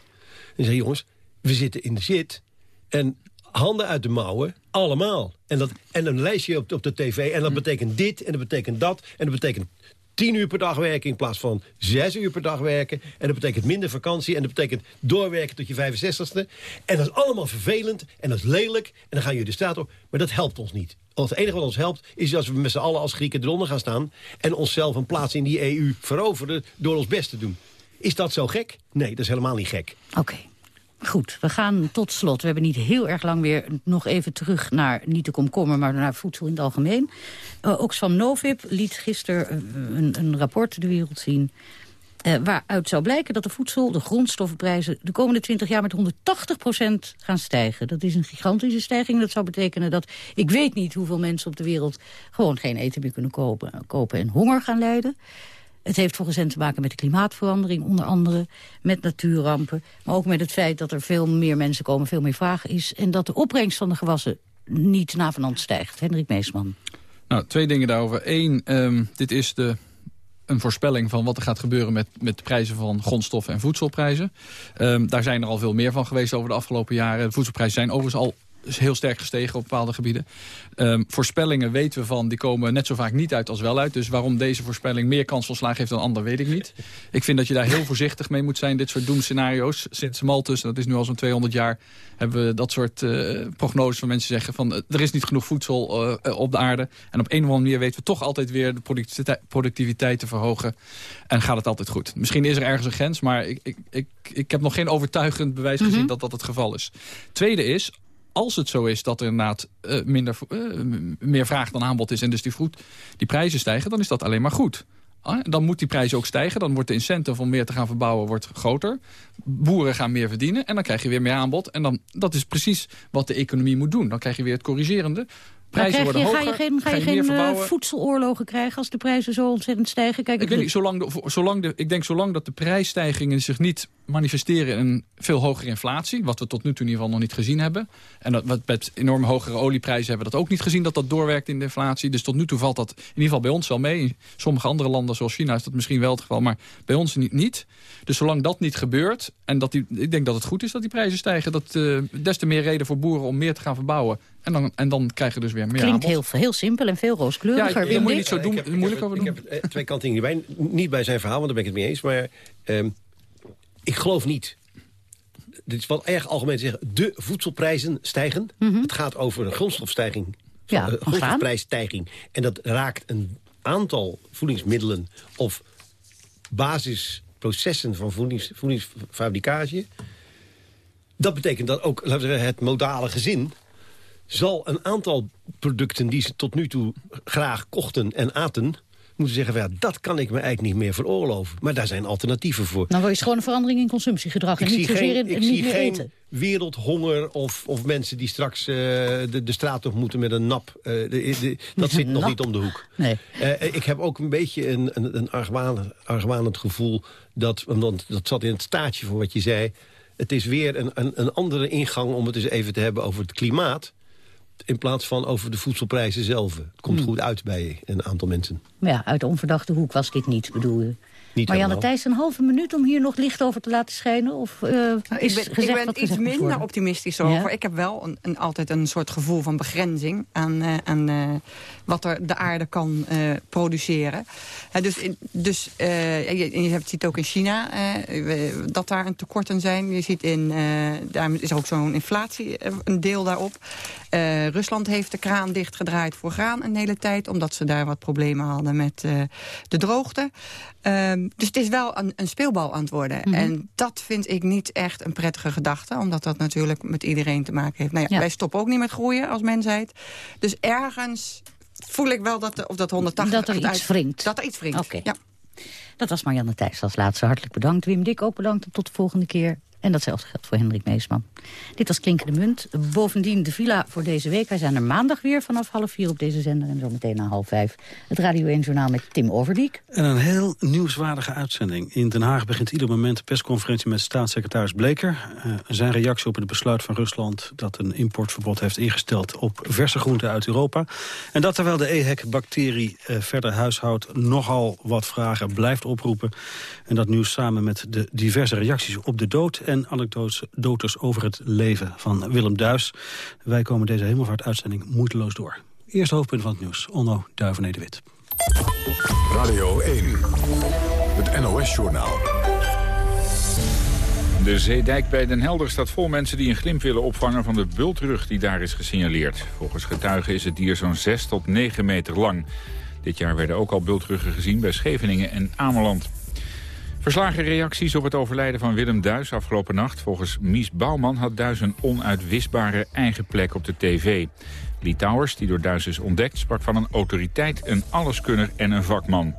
En zeggen, jongens, we zitten in de shit. En handen uit de mouwen, allemaal. En, dat, en een lijstje op, op de tv. En dat betekent dit, en dat betekent dat. En dat betekent tien uur per dag werken in plaats van zes uur per dag werken. En dat betekent minder vakantie. En dat betekent doorwerken tot je 65ste. En dat is allemaal vervelend. En dat is lelijk. En dan gaan jullie de straat op. Maar dat helpt ons niet. Want het enige wat ons helpt is als we met z'n allen als Grieken eronder gaan staan... en onszelf een plaats in die EU veroveren door ons best te doen. Is dat zo gek? Nee, dat is helemaal niet gek. Oké. Goed, we gaan tot slot. We hebben niet heel erg lang weer nog even terug naar niet de komkommer, maar naar voedsel in het algemeen. Uh, Oxfam Novib liet gisteren uh, een, een rapport de wereld zien. Uh, waaruit zou blijken dat de voedsel, de grondstoffenprijzen... de komende 20 jaar met 180% gaan stijgen. Dat is een gigantische stijging. Dat zou betekenen dat ik weet niet hoeveel mensen op de wereld... gewoon geen eten meer kunnen kopen, kopen en honger gaan lijden. Het heeft volgens hen te maken met de klimaatverandering, onder andere met natuurrampen. Maar ook met het feit dat er veel meer mensen komen, veel meer vraag is. En dat de opbrengst van de gewassen niet navenant stijgt. Hendrik Meesman. Nou, twee dingen daarover. Eén, um, dit is de, een voorspelling van wat er gaat gebeuren met, met de prijzen van grondstoffen en voedselprijzen. Um, daar zijn er al veel meer van geweest over de afgelopen jaren. De voedselprijzen zijn overigens al is heel sterk gestegen op bepaalde gebieden. Um, voorspellingen weten we van, die komen net zo vaak niet uit als wel uit. Dus waarom deze voorspelling meer kans van slagen heeft dan ander, weet ik niet. <laughs> Ik vind dat je daar heel voorzichtig mee moet zijn, dit soort doemscenario's. Sinds Malthus, dat is nu al zo'n 200 jaar, hebben we dat soort uh, prognoses van mensen zeggen van, uh, er is niet genoeg voedsel uh, op de aarde. En op een of andere manier weten we toch altijd weer de productiviteit, productiviteit te verhogen. En gaat het altijd goed. Misschien is er ergens een grens, maar ik, ik, ik, ik heb nog geen overtuigend bewijs gezien mm -hmm. dat dat het geval is. Tweede is, als het zo is dat er inderdaad uh, minder, uh, meer vraag dan aanbod is... en dus die, die prijzen stijgen, dan is dat alleen maar goed. Ah, dan moet die prijs ook stijgen. Dan wordt de incentive om meer te gaan verbouwen wordt groter. Boeren gaan meer verdienen en dan krijg je weer meer aanbod. En dan, dat is precies wat de economie moet doen. Dan krijg je weer het corrigerende. Prijzen je, worden hoger, ga je geen, ga je geen uh, voedseloorlogen krijgen als de prijzen zo ontzettend stijgen? Kijk, ik, weet niet, zolang de, zolang de, ik denk zolang dat de prijsstijgingen zich niet manifesteren in een veel hogere inflatie... wat we tot nu toe in ieder geval nog niet gezien hebben... en dat, wat, met enorm hogere olieprijzen hebben we dat ook niet gezien... dat dat doorwerkt in de inflatie. Dus tot nu toe valt dat in ieder geval bij ons wel mee. In sommige andere landen zoals China is dat misschien wel het geval... maar bij ons niet. niet. Dus zolang dat niet gebeurt... en dat die, ik denk dat het goed is dat die prijzen stijgen... Dat, uh, des te meer reden voor boeren om meer te gaan verbouwen... En dan, en dan krijg je dus weer meer Klinkt aanbod. heel, heel simpel en veel rooskleuriger. Ja, ik, moet je niet zo doen, ik heb, moeilijk over doen. Ik heb twee kantingen erbij. Niet bij zijn verhaal, want daar ben ik het mee eens. Maar um, ik geloof niet dit is wat erg algemeen te zeggen, de voedselprijzen stijgen. Mm -hmm. Het gaat over een grondstofstijging, ja, uh, grondstofprijsstijging. En dat raakt een aantal voedingsmiddelen of basisprocessen van voedings, voedingsfabricage. Dat betekent dat ook laten we zeggen, het modale gezin zal een aantal producten die ze tot nu toe graag kochten en aten moeten zeggen, van, ja, dat kan ik me eigenlijk niet meer veroorloven. Maar daar zijn alternatieven voor. Nou, wil je gewoon een verandering in consumptiegedrag ik en niet zozeer geen, in, ik niet zie meer geen eten. wereldhonger of, of mensen die straks uh, de, de straat op moeten met een nap. Uh, de, de, dat zit nog niet om de hoek. Nee. Uh, ik heb ook een beetje een, een, een argwanend, argwanend gevoel, dat, want dat zat in het staartje van wat je zei. Het is weer een, een, een andere ingang om het eens even te hebben over het klimaat in plaats van over de voedselprijzen zelf. Het komt Hmm. goed uit bij een aantal mensen. Maar ja, uit de onverdachte hoek was dit niet, bedoel je? Niet Marianne. Thijs, een halve minuut om hier nog licht over te laten schijnen? Of, uh, Nou, is ik ben, gezegd ik wat ben iets minder worden? optimistisch over. Ja? Ik heb wel een, een, altijd een soort gevoel van begrenzing aan, uh, aan uh, wat er de aarde kan uh, produceren. dus dus je, je hebt, ziet ook in China dat daar een tekorten zijn. Je ziet in, daar is ook zo'n inflatie een deel daarop. Rusland heeft de kraan dichtgedraaid voor graan een hele tijd... omdat ze daar wat problemen hadden met de droogte. Um, dus het is wel een, een speelbal aan het worden. Mhm. Mm -hmm. En dat vind ik niet echt een prettige gedachte. Omdat dat natuurlijk met iedereen te maken heeft. Nou ja, Ja. Wij stoppen ook niet met groeien als mensheid. Dus ergens voel ik wel dat, de, of dat 180... Dat er iets uit- wringt. Dat er iets wringt, Oké. ja. Dat was Marianne Thijs als laatste. Hartelijk bedankt. Wim Dik ook bedankt. En tot de volgende keer. En datzelfde geldt voor Hendrik Meesman. Dit was Klinkende Munt. Bovendien de villa voor deze week. Wij zijn er maandag weer vanaf half vier op deze zender. En zometeen na half vijf het Radio 1 Journaal met Tim Overdiek. En een heel nieuwswaardige uitzending. In Den Haag begint ieder moment de persconferentie met staatssecretaris Bleker. Uh, zijn reactie op het besluit van Rusland dat een importverbod heeft ingesteld op verse groenten uit Europa. En dat terwijl de EHEC-bacterie uh, verder huishoudt nogal wat vragen blijft oproepen. En dat nieuws samen met de diverse reacties op de dood en anekdotes over het leven van Willem Duis. Wij komen deze hemelvaartuitzending moeiteloos door. Eerste hoofdpunt van het nieuws, Onno Duivenede-Wit. Radio 1, het NOS-journaal. De zeedijk bij Den Helder staat vol mensen die een glimp willen opvangen van de bultrug die daar is gesignaleerd. Volgens getuigen is het dier zo'n 6 tot 9 meter lang. Dit jaar werden ook al bultruggen gezien bij Scheveningen en Ameland. Verslagen reacties op het overlijden van Willem Duis afgelopen nacht. Volgens Mies Bouwman had Duis een onuitwisbare eigen plek op de tv. Lee Towers, die door Duis is ontdekt, sprak van een autoriteit, een alleskunner en een vakman.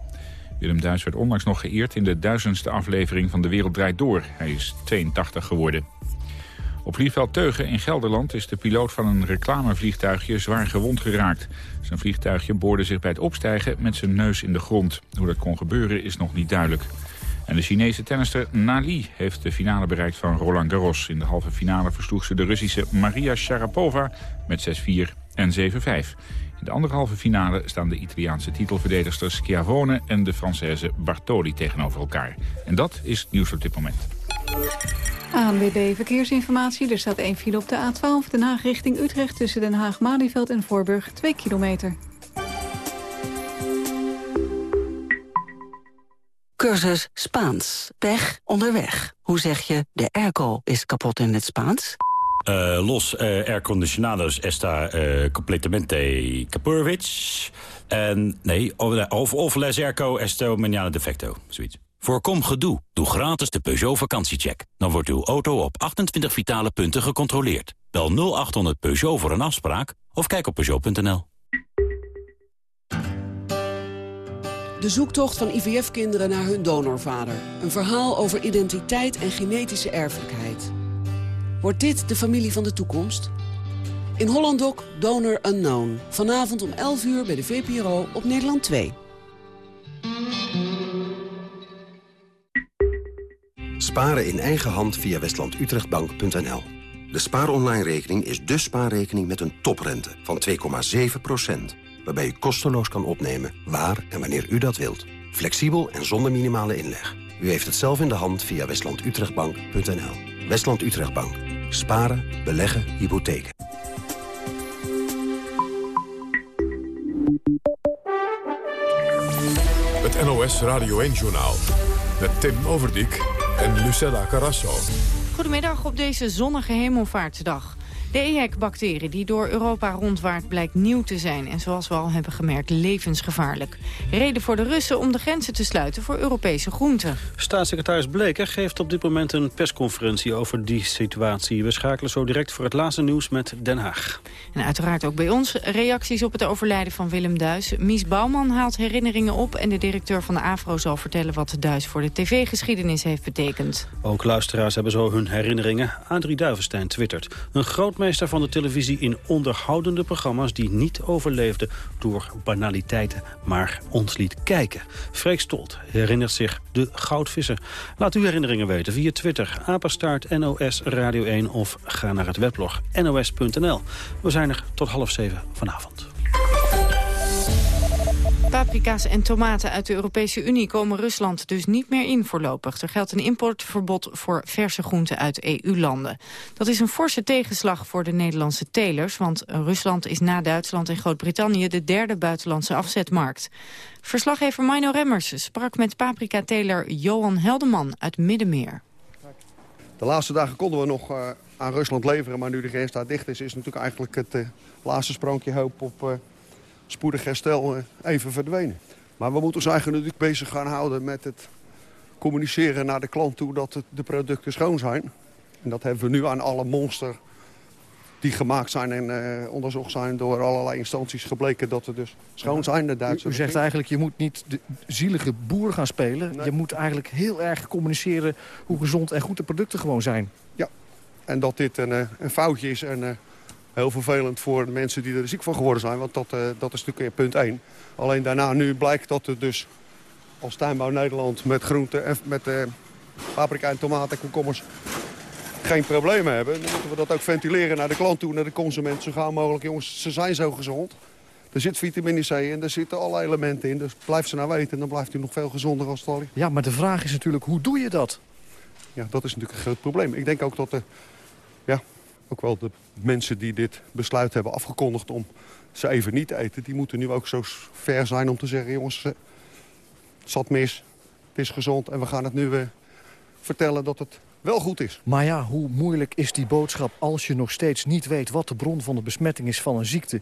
Willem Duis werd onlangs nog geëerd in de duizendste aflevering van De Wereld Draait Door. Hij is 82 geworden. Op vliegveld Teugen in Gelderland is de piloot van een reclamevliegtuigje zwaar gewond geraakt. Zijn vliegtuigje boorde zich bij het opstijgen met zijn neus in de grond. Hoe dat kon gebeuren is nog niet duidelijk. En de Chinese tennister Nali heeft de finale bereikt van Roland Garros. In de halve finale versloeg ze de Russische Maria Sharapova met 6-4 en 7-5. In de andere halve finale staan de Italiaanse titelverdedigsters Schiavone en de Française Bartoli tegenover elkaar. En dat is nieuws op dit moment. ANWB Verkeersinformatie. Er staat één file op de A12 Den Haag richting Utrecht... tussen Den Haag-Malieveld en Voorburg, 2 kilometer. Cursus Spaans. Pech onderweg. Hoe zeg je de airco is kapot in het Spaans? Uh, los uh, air condicionados esta uh, completamente capurwitz. En nee, of, of les airco esto mañana defecto. Zoiets. Voorkom gedoe. Doe gratis de Peugeot vakantiecheck. Dan wordt uw auto op 28 vitale punten gecontroleerd. Bel 0800 Peugeot voor een afspraak of kijk op Peugeot.nl. De zoektocht van IVF-kinderen naar hun donorvader. Een verhaal over identiteit en genetische erfelijkheid. Wordt dit de familie van de toekomst? In Hollandok Donor Unknown. Vanavond om 11 uur bij de VPRO op Nederland 2. Sparen in eigen hand via westlandutrechtbank.nl. De spaaronline-rekening is de spaarrekening met een toprente van 2,7 waarbij u kosteloos kan opnemen waar en wanneer u dat wilt. Flexibel en zonder minimale inleg. U heeft het zelf in de hand via westlandutrechtbank.nl. Westland Utrechtbank. Sparen, beleggen, hypotheken. Het NOS Radio 1-journaal. Met Tim Overdijk en Lucella Carrasso. Goedemiddag op deze zonnige hemelvaartsdag. De EHEC-bacterie die door Europa rondwaart blijkt nieuw te zijn... en zoals we al hebben gemerkt levensgevaarlijk. Reden voor de Russen om de grenzen te sluiten voor Europese groenten. Staatssecretaris Bleker geeft op dit moment een persconferentie over die situatie. We schakelen zo direct voor het laatste nieuws met Den Haag. En uiteraard ook bij ons reacties op het overlijden van Willem Duis. Mies Bouwman haalt herinneringen op... en de directeur van de AVRO zal vertellen wat Duis voor de tv-geschiedenis heeft betekend. Ook luisteraars hebben zo hun herinneringen. Adrie Duivenstein twittert. Een groot meester van de televisie in onderhoudende programma's... die niet overleefden door banaliteiten, maar ons liet kijken. Freek Stolt herinnert zich de goudvisser. Laat uw herinneringen weten via Twitter, apenstaart NOS Radio 1... of ga naar het weblog nos.nl. We zijn er tot half zeven vanavond. Paprika's en tomaten uit de Europese Unie komen Rusland dus niet meer in voorlopig. Er geldt een importverbod voor verse groenten uit EU-landen. Dat is een forse tegenslag voor de Nederlandse telers... want Rusland is na Duitsland en Groot-Brittannië de derde buitenlandse afzetmarkt. Verslaggever Mino Remmers sprak met paprika-teler Johan Heldeman uit Middenmeer. De laatste dagen konden we nog uh, aan Rusland leveren, maar nu de grens daar dicht is... is natuurlijk eigenlijk het uh, laatste sprankje hoop op... Uh, spoedig herstel even verdwenen. Maar we moeten ons eigenlijk natuurlijk bezig gaan houden met het communiceren naar de klant toe dat het, de producten schoon zijn. En dat hebben we nu aan alle monster die gemaakt zijn en onderzocht zijn door allerlei instanties gebleken dat ze dus schoon zijn. De Duitse u, zegt eigenlijk, je moet niet de zielige boer gaan spelen. Je moet eigenlijk heel erg communiceren hoe gezond en goed de producten gewoon zijn. Ja, en dat dit een, een foutje is en heel vervelend voor de mensen die er ziek van geworden zijn. Want dat, dat is natuurlijk punt 1. Alleen daarna nu blijkt dat het dus als tuinbouw Nederland met groenten en met uh, paprika en tomaten en komkommers geen problemen hebben. Dan moeten we dat ook ventileren naar de klant toe, naar de consument. Zo gauw mogelijk, jongens, ze zijn zo gezond. Er zit vitamine C en er zitten alle elementen in. Dus blijf ze nou weten en dan blijft u nog veel gezonder als het al Ja, maar de vraag is natuurlijk, hoe doe je dat? Ja, dat is natuurlijk een groot probleem. Ik denk ook dat de, ja, ook wel de mensen die dit besluit hebben afgekondigd om ze even niet te eten... die moeten nu ook zo ver zijn om te zeggen... jongens, het zat mis, het is gezond en we gaan het nu uh, vertellen dat het wel goed is. Maar ja, hoe moeilijk is die boodschap als je nog steeds niet weet... wat de bron van de besmetting is van een ziekte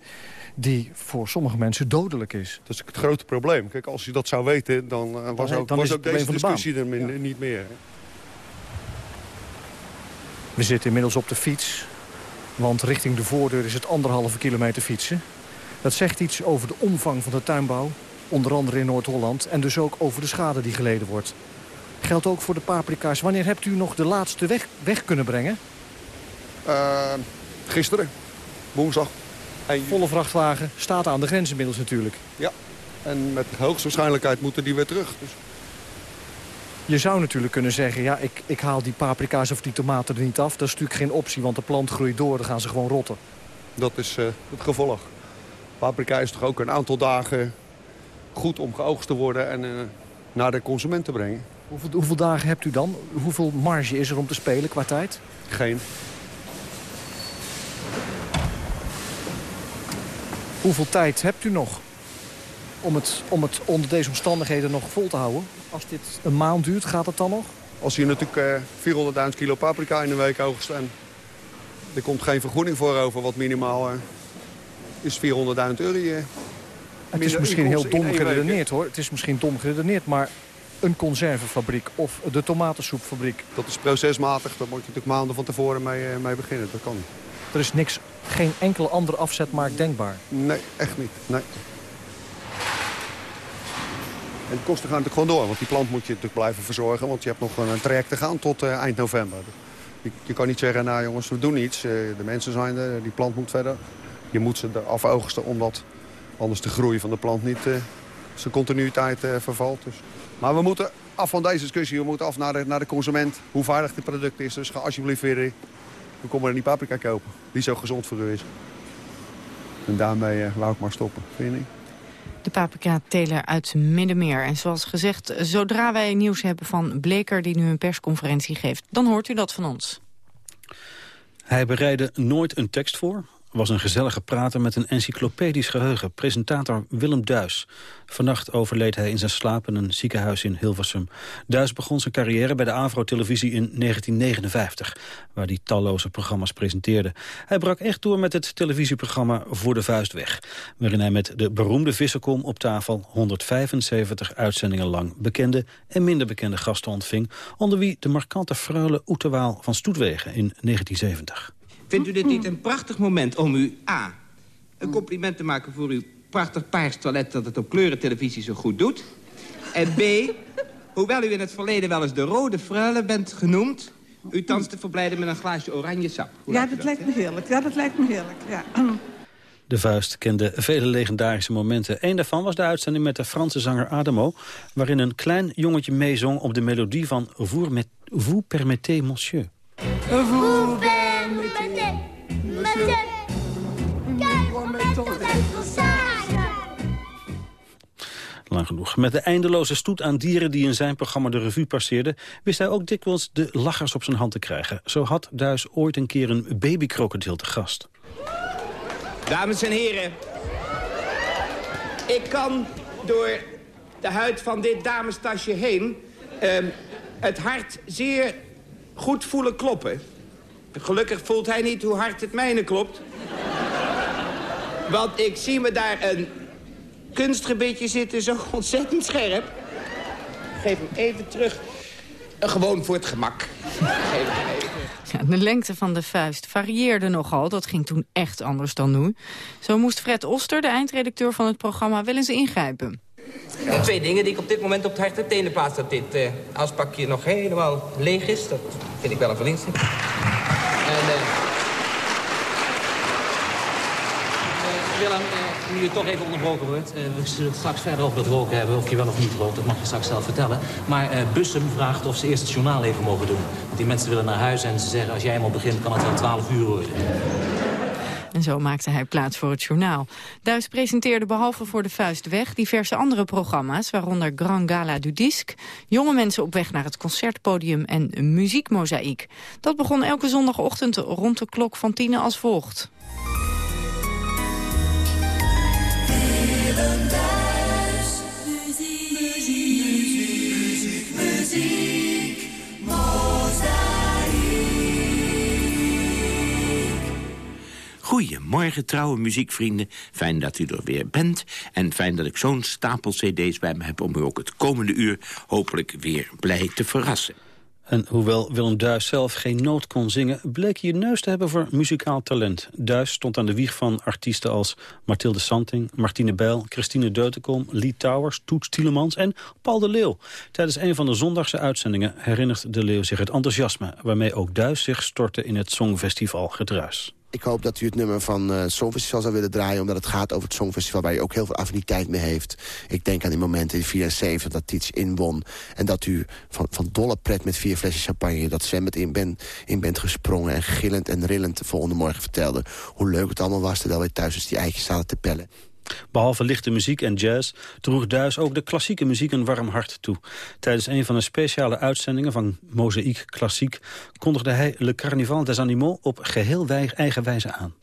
die voor sommige mensen dodelijk is? Dat is het grote probleem. Kijk, als je dat zou weten, dan uh, was dan, ook, dan was ook deze discussie de er ja. niet meer. We zitten inmiddels op de fiets, want richting de voordeur is het anderhalve kilometer fietsen. Dat zegt iets over de omvang van de tuinbouw, onder andere in Noord-Holland... en dus ook over de schade die geleden wordt. Geldt ook voor de paprika's. Wanneer hebt u nog de laatste weg, weg kunnen brengen? Uh, gisteren, woensdag. En... Volle vrachtwagen, staat aan de grens inmiddels natuurlijk. Ja, en met hoogste waarschijnlijkheid moeten die weer terug. Dus... Je zou natuurlijk kunnen zeggen, ja, ik, ik haal die paprika's of die tomaten er niet af. Dat is natuurlijk geen optie, want de plant groeit door, dan gaan ze gewoon rotten. Dat is uh, het gevolg. Paprika is toch ook een aantal dagen goed om geoogst te worden en uh, naar de consument te brengen. Hoeveel, hoeveel, dagen hebt u dan? Hoeveel marge is er om te spelen qua tijd? Geen. Hoeveel tijd hebt u nog om het, om het onder deze omstandigheden nog vol te houden? Als dit een maand duurt, gaat het dan nog? Als je natuurlijk uh, 400.000 kilo paprika in een week oogst... en er komt geen vergoeding voor over wat minimaal uh, is 400.000 euro. Het is misschien heel dom geredeneerd hoor. Het is misschien dom geredeneerd, maar een conservefabriek of de tomatensoepfabriek. Dat is procesmatig, daar moet je natuurlijk maanden van tevoren mee, eh, mee beginnen. Dat kan niet. Er is niks, geen enkele andere afzetmarkt denkbaar? Nee, echt niet. Nee. En de kosten gaan natuurlijk gewoon door, want die plant moet je natuurlijk blijven verzorgen. Want je hebt nog een traject te gaan tot uh, eind november. Je, je, kan niet zeggen, nou jongens, we doen iets. Uh, de mensen zijn er, die plant moet verder. Je moet ze er oogsten, omdat anders de groei van de plant niet uh, zijn continuïteit vervalt. Dus. Maar we moeten af van deze discussie, we moeten af naar de, naar de consument. Hoe veilig dit product is. Dus ga alsjeblieft weer, we komen er die paprika kopen. Die zo gezond voor u is. En daarmee wou ik maar stoppen, vind je niet? De paprika-teler uit Middenmeer. En zoals gezegd, zodra wij nieuws hebben van Bleker... die nu een persconferentie geeft, dan hoort u dat van ons. Hij bereidde nooit een tekst voor, was een gezellige prater met een encyclopedisch geheugen. Presentator Willem Duis. Vannacht overleed hij in zijn slaap in een ziekenhuis in Hilversum. Duis begon zijn carrière bij de Avro-televisie in 1959... waar hij talloze programma's presenteerde. Hij brak echt door met het televisieprogramma Voor de Vuist Weg... waarin hij met de beroemde Visserkom op tafel... 175 uitzendingen lang bekende en minder bekende gasten ontving... onder wie de markante freule Oeterwaal van Stoetwegen in 1970. Vindt u dit niet een prachtig moment om u A. een compliment te maken voor uw prachtig paars toilet... dat het op kleurentelevisie zo goed doet? En B. Hoewel u in het verleden wel eens de rode fruile bent genoemd... u thans te verblijden met een glaasje oranje sap. ja, dat, lijkt me heerlijk. Ja, dat lijkt me heerlijk. Ja. De Vuist kende vele legendarische momenten. Eén daarvan was de uitzending met de Franse zanger Adamo... waarin een klein jongetje meezong op de melodie van Vous, Vous permettez, monsieur. Vous Lang genoeg. Met de eindeloze stoet aan dieren die in zijn programma de revue passeerde... wist hij ook dikwijls de lachers op zijn hand te krijgen. Zo had Duis ooit een keer een babykrokodil te gast. Dames en heren, ik kan door de huid van dit damestasje heen... Uh, het hart zeer goed voelen kloppen. Gelukkig voelt hij niet hoe hard het mijne klopt. Want ik zie me daar een kunstgebitje zitten, zo <laughs> ontzettend scherp. Geef hem even terug. Gewoon voor het gemak. Geef hem even. Ja, de lengte van de vuist varieerde nogal. Dat ging toen echt anders dan nu. Zo moest Fred Oster, de eindredacteur van het programma, wel eens ingrijpen. De twee dingen die ik op dit moment op het hart heb. De ene plaats dat dit uh, afspakje nog helemaal leeg is. Dat vind ik wel een verdienste. En, uh, Willem, nu je toch even onderbroken wordt... Uh, we zullen het straks verder over het roken hebben. Of je wel of niet rookt, dat mag je straks zelf vertellen. Maar uh, Bussum vraagt of ze eerst het journaal even mogen doen. Want die mensen willen naar huis en ze zeggen... als jij eenmaal begint, kan het wel 12 uur worden. En zo maakte hij plaats voor het journaal. Duis presenteerde behalve voor de vuist weg diverse andere programma's... waaronder Grand Gala du Disque, jonge mensen op weg naar het concertpodium... en muziekmozaïek. Dat begon elke zondagochtend rond de klok van tien als volgt. Goedemorgen, trouwe muziekvrienden. Fijn dat u er weer bent. En fijn dat ik zo'n stapel cd's bij me heb... om u ook het komende uur hopelijk weer blij te verrassen. En hoewel Willem Duis zelf geen noot kon zingen... bleek hij een neus te hebben voor muzikaal talent. Duis stond aan de wieg van artiesten als Mathilde Santing... Martine Bijl, Christine Deutenkom, Lee Towers, Toets Tielemans en Paul de Leeuw. Tijdens een van de zondagse uitzendingen herinnert de Leeuw zich het enthousiasme... waarmee ook Duis zich stortte in het Songfestival Gedruis. Ik hoop dat u het nummer van uh, het Songfestival zou willen draaien... omdat het gaat over het Songfestival waar u ook heel veel affiniteit mee heeft. Ik denk aan die momenten in 74 dat Tiets inwon... en dat u van, van dolle pret met vier flesjes champagne... dat zwembad in, ben, in bent gesprongen en gillend en rillend de volgende morgen vertelde... hoe leuk het allemaal was terwijl wij thuis dus die eitjes zaten te pellen. Behalve lichte muziek en jazz droeg Duis ook de klassieke muziek een warm hart toe. Tijdens een van de speciale uitzendingen van Mozaïek Klassiek... kondigde hij Le Carnival des Animaux op geheel eigen wijze aan.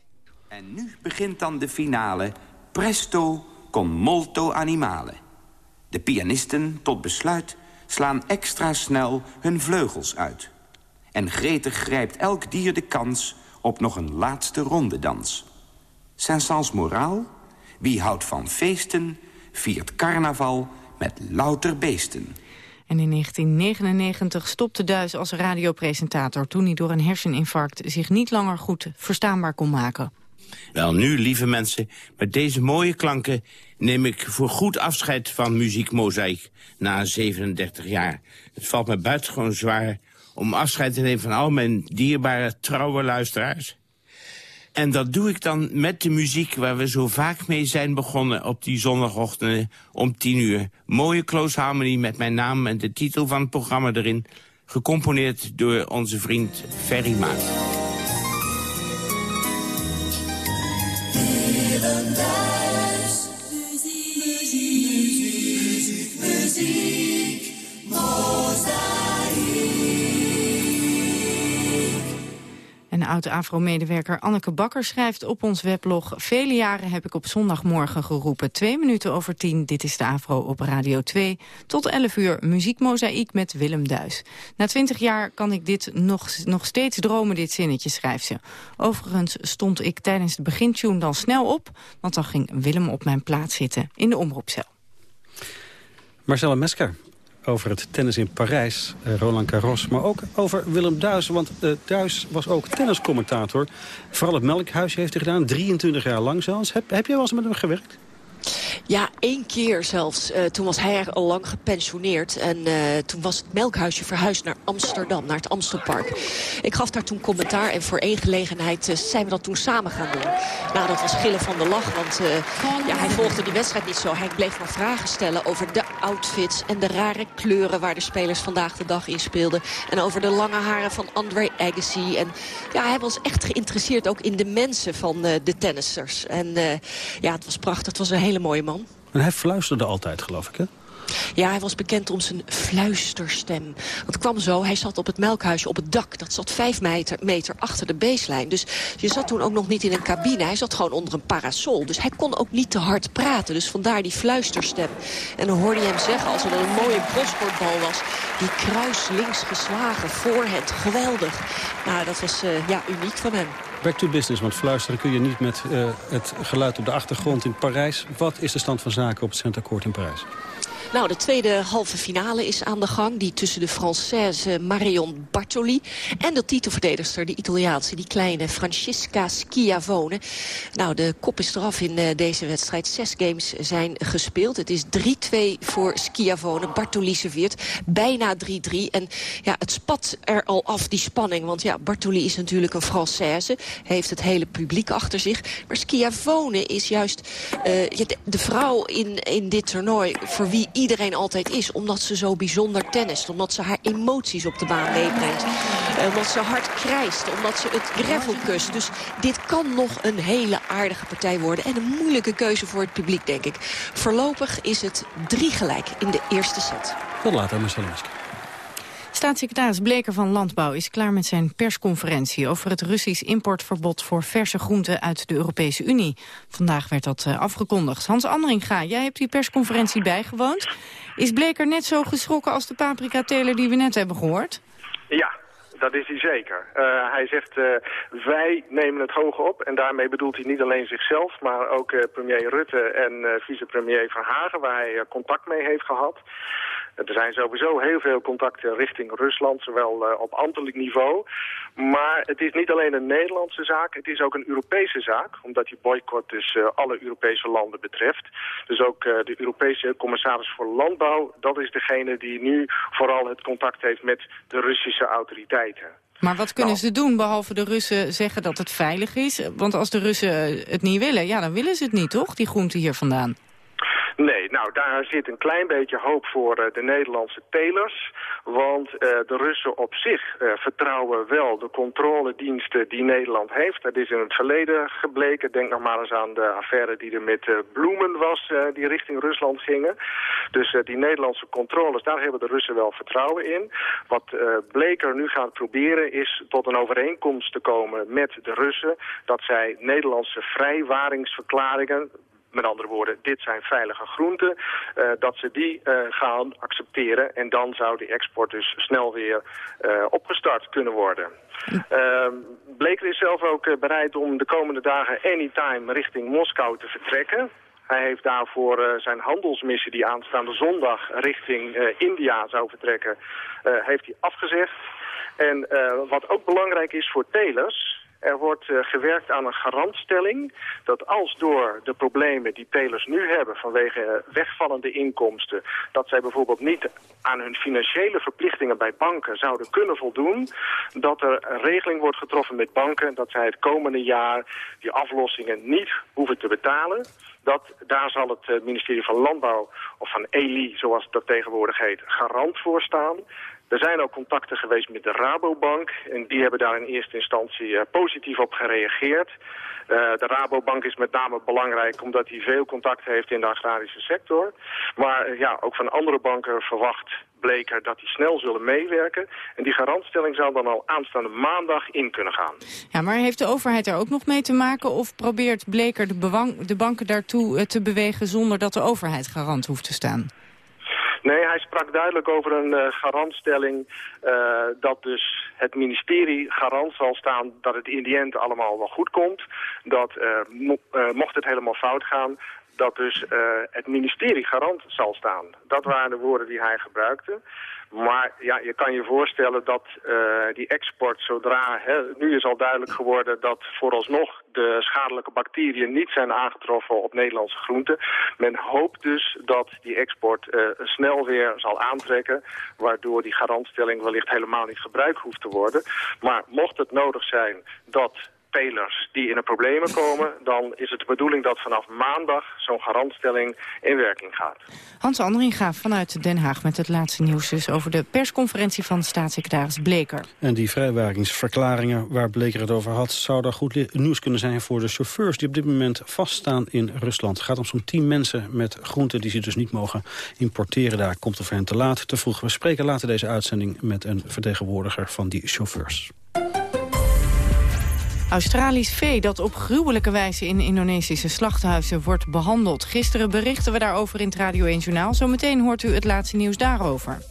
En nu begint dan de finale Presto con molto animale. De pianisten, tot besluit, slaan extra snel hun vleugels uit. En gretig grijpt elk dier de kans op nog een laatste rondedans. Saint-Saëns moraal wie houdt van feesten, viert carnaval met louter beesten. En in 1999 stopte Duis als radiopresentator... toen hij door een herseninfarct zich niet langer goed verstaanbaar kon maken. Wel nu, lieve mensen, met deze mooie klanken... neem ik voor goed afscheid van Muziek Mozaïek na 37 jaar. Het valt me buitengewoon zwaar om afscheid te nemen van al mijn dierbare trouwe luisteraars. En dat doe ik dan met de muziek waar we zo vaak mee zijn begonnen... op die zondagochtenden om tien uur. Mooie close harmony met mijn naam en de titel van het programma erin. Gecomponeerd door onze vriend Ferry Maat. En oud-AVRO-medewerker Anneke Bakker schrijft op ons weblog... vele jaren heb ik op zondagmorgen geroepen. Twee minuten over tien, dit is de AVRO op Radio 2. Tot 11 uur muziekmozaïek met Willem Duis. Na twintig jaar kan ik dit nog, nog steeds dromen, dit zinnetje, schrijft ze. Overigens stond ik tijdens de begintune dan snel op... want dan ging Willem op mijn plaats zitten in de omroepcel. Marcella Mesker, over het tennis in Parijs, uh, Roland Garros. Maar ook over Willem Duis, want uh, Duis was ook tenniscommentator. Vooral het Melkhuisje heeft hij gedaan, 23 jaar lang zelfs. Heb, heb jij wel eens met hem gewerkt? Ja, één keer zelfs. Uh, toen was hij al lang gepensioneerd. En uh, toen was het melkhuisje verhuisd naar Amsterdam, naar het Amstelpark. Ik gaf daar toen commentaar en voor één gelegenheid uh, zijn we dat toen samen gaan doen. Nou, dat was gillen van de lach, want ja, hij volgde die wedstrijd niet zo. Hij bleef maar vragen stellen over de outfits en de rare kleuren... waar de spelers vandaag de dag in speelden. En over de lange haren van Andre Agassi. En ja, hij was echt geïnteresseerd ook in de mensen van de tennissers. En ja, het was prachtig. Het was een hele mooie man. En hij fluisterde altijd, geloof ik, hè? Ja, hij was bekend om zijn fluisterstem. Het kwam zo, hij zat op het melkhuisje op het dak. Dat zat vijf meter, meter achter de baseline. Dus je zat toen ook nog niet in een cabine. Hij zat gewoon onder een parasol. Dus hij kon ook niet te hard praten. Dus vandaar die fluisterstem. En dan hoorde je hem zeggen, als er een mooie crosscourtbal was... die kruis links geslagen, voorhand, geweldig. Nou, dat was uh, ja, uniek van hem. Back to business, want fluisteren kun je niet met uh, het geluid op de achtergrond in Parijs. Wat is de stand van zaken op het Centercourt in Parijs? Nou, de tweede halve finale is aan de gang. Die tussen de Française Marion Bartoli en de titelverdedigster, de Italiaanse, die kleine Francesca Schiavone. Nou, de kop is eraf in uh, deze wedstrijd. Zes games zijn gespeeld. Het is 3-2 voor Schiavone. Bartoli serveert bijna 3-3. En ja, het spat er al af, die spanning. Want ja, Bartoli is natuurlijk een Française. Heeft het hele publiek achter zich. Maar Schiavone is juist uh, de, de vrouw in, in dit toernooi voor wie iedereen altijd is. Omdat ze zo bijzonder tennist. Omdat ze haar emoties op de baan meebrengt. Uh, omdat ze hard krijst. Omdat ze het gravel kust. Dus dit kan nog een hele aardige partij worden. En een moeilijke keuze voor het publiek, denk ik. Voorlopig is het drie gelijk in de eerste set. Tot later, Marcel Mesker. Staatssecretaris Bleker van Landbouw is klaar met zijn persconferentie... over het Russisch importverbod voor verse groenten uit de Europese Unie. Vandaag werd dat uh, afgekondigd. Hans Andringa, jij hebt die persconferentie bijgewoond. Is Bleker net zo geschrokken als de paprika-teler die we net hebben gehoord? Ja, dat is hij zeker. Uh, hij zegt, uh, wij nemen het hoog op. En daarmee bedoelt hij niet alleen zichzelf, maar ook premier Rutte en vicepremier Verhagen, waar hij contact mee heeft gehad. Er zijn sowieso heel veel contacten richting Rusland, zowel uh, op ambtelijk niveau. Maar het is niet alleen een Nederlandse zaak, het is ook een Europese zaak. Omdat die boycott dus uh, alle Europese landen betreft. Dus ook uh, de Europese commissaris voor Landbouw, dat is degene die nu vooral het contact heeft met de Russische autoriteiten. Maar wat kunnen nou. ze doen, behalve de Russen zeggen dat het veilig is? Want als de Russen het niet willen, ja, dan willen ze het niet, toch, die groenten hier vandaan? Nee, nou daar zit een klein beetje hoop voor uh, de Nederlandse telers. Want uh, de Russen op zich uh, vertrouwen wel de controlediensten die Nederland heeft. Dat is in het verleden gebleken. Denk nog maar eens aan de affaire die er met bloemen was, die richting Rusland gingen. Dus die Nederlandse controles, daar hebben de Russen wel vertrouwen in. Wat Bleker nu gaat proberen is tot een overeenkomst te komen met de Russen... dat zij Nederlandse vrijwaringsverklaringen met andere woorden, dit zijn veilige groenten, uh, dat ze die uh, gaan accepteren. En dan zou die export dus snel weer uh, opgestart kunnen worden. Uh, Bleker is zelf ook bereid om de komende dagen anytime richting Moskou te vertrekken. Hij heeft daarvoor zijn handelsmissie die aanstaande zondag richting India zou vertrekken, heeft hij afgezegd. En wat ook belangrijk is voor telers, er wordt uh, gewerkt aan een garantstelling dat als door de problemen die telers nu hebben vanwege uh, wegvallende inkomsten, dat zij bijvoorbeeld niet aan hun financiële verplichtingen bij banken zouden kunnen voldoen, dat er een regeling wordt getroffen met banken dat zij het komende jaar die aflossingen niet hoeven te betalen. Dat, daar zal het uh, ministerie van Landbouw, of van ELI zoals dat tegenwoordig heet, garant voor staan. Er zijn ook contacten geweest met de Rabobank en die hebben daar in eerste instantie uh, positief op gereageerd. Uh, de Rabobank is met name belangrijk omdat hij veel contact heeft in de agrarische sector. Maar uh, ja, ook van andere banken verwacht Bleker dat die snel zullen meewerken. En die garantstelling zal dan al aanstaande maandag in kunnen gaan. Ja, maar heeft de overheid er ook nog mee te maken? Of probeert Bleker de, de banken daartoe te bewegen zonder dat de overheid garant hoeft te staan? Nee, hij sprak duidelijk over een uh, garantstelling uh, dat dus het ministerie garant zal staan dat het in die end allemaal wel goed komt. Dat mo mocht het helemaal fout gaan, dat dus het ministerie garant zal staan. Dat waren de woorden die hij gebruikte. Maar ja, je kan je voorstellen dat uh, die export zodra... Hè, nu is al duidelijk geworden dat vooralsnog de schadelijke bacteriën niet zijn aangetroffen op Nederlandse groenten. Men hoopt dus dat die export uh, snel weer zal aantrekken... waardoor die garantstelling wellicht helemaal niet gebruikt hoeft te worden. Maar mocht het nodig zijn dat spelers die in de problemen komen... <laughs> dan is het de bedoeling dat vanaf maandag zo'n garantstelling in werking gaat. Hans Andringa vanuit Den Haag met het laatste nieuws dus over de persconferentie van staatssecretaris Bleker. En die vrijwaringsverklaringen waar Bleker het over had... zou daar goed nieuws kunnen zijn voor de chauffeurs die op dit moment vaststaan in Rusland. Het gaat om zo'n 10 mensen met groenten die ze dus niet mogen importeren. Daar komt het voor hen te laat, te vroeg. We spreken later deze uitzending met een vertegenwoordiger van die chauffeurs. Australisch vee dat op gruwelijke wijze in Indonesische slachthuizen wordt behandeld. Gisteren berichten we daarover in het Radio 1 Journaal. Zometeen hoort u het laatste nieuws daarover.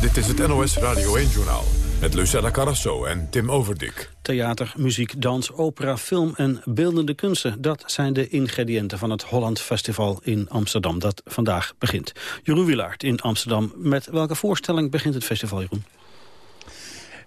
Dit is het NOS Radio 1 Journaal Met Lucella Carrasso en Tim Overdik. Theater, muziek, dans, opera, film en beeldende kunsten. Dat zijn de ingrediënten van het Holland Festival in Amsterdam. Dat vandaag begint. Jeroen Wilaert in Amsterdam. Met welke voorstelling begint het festival, Jeroen?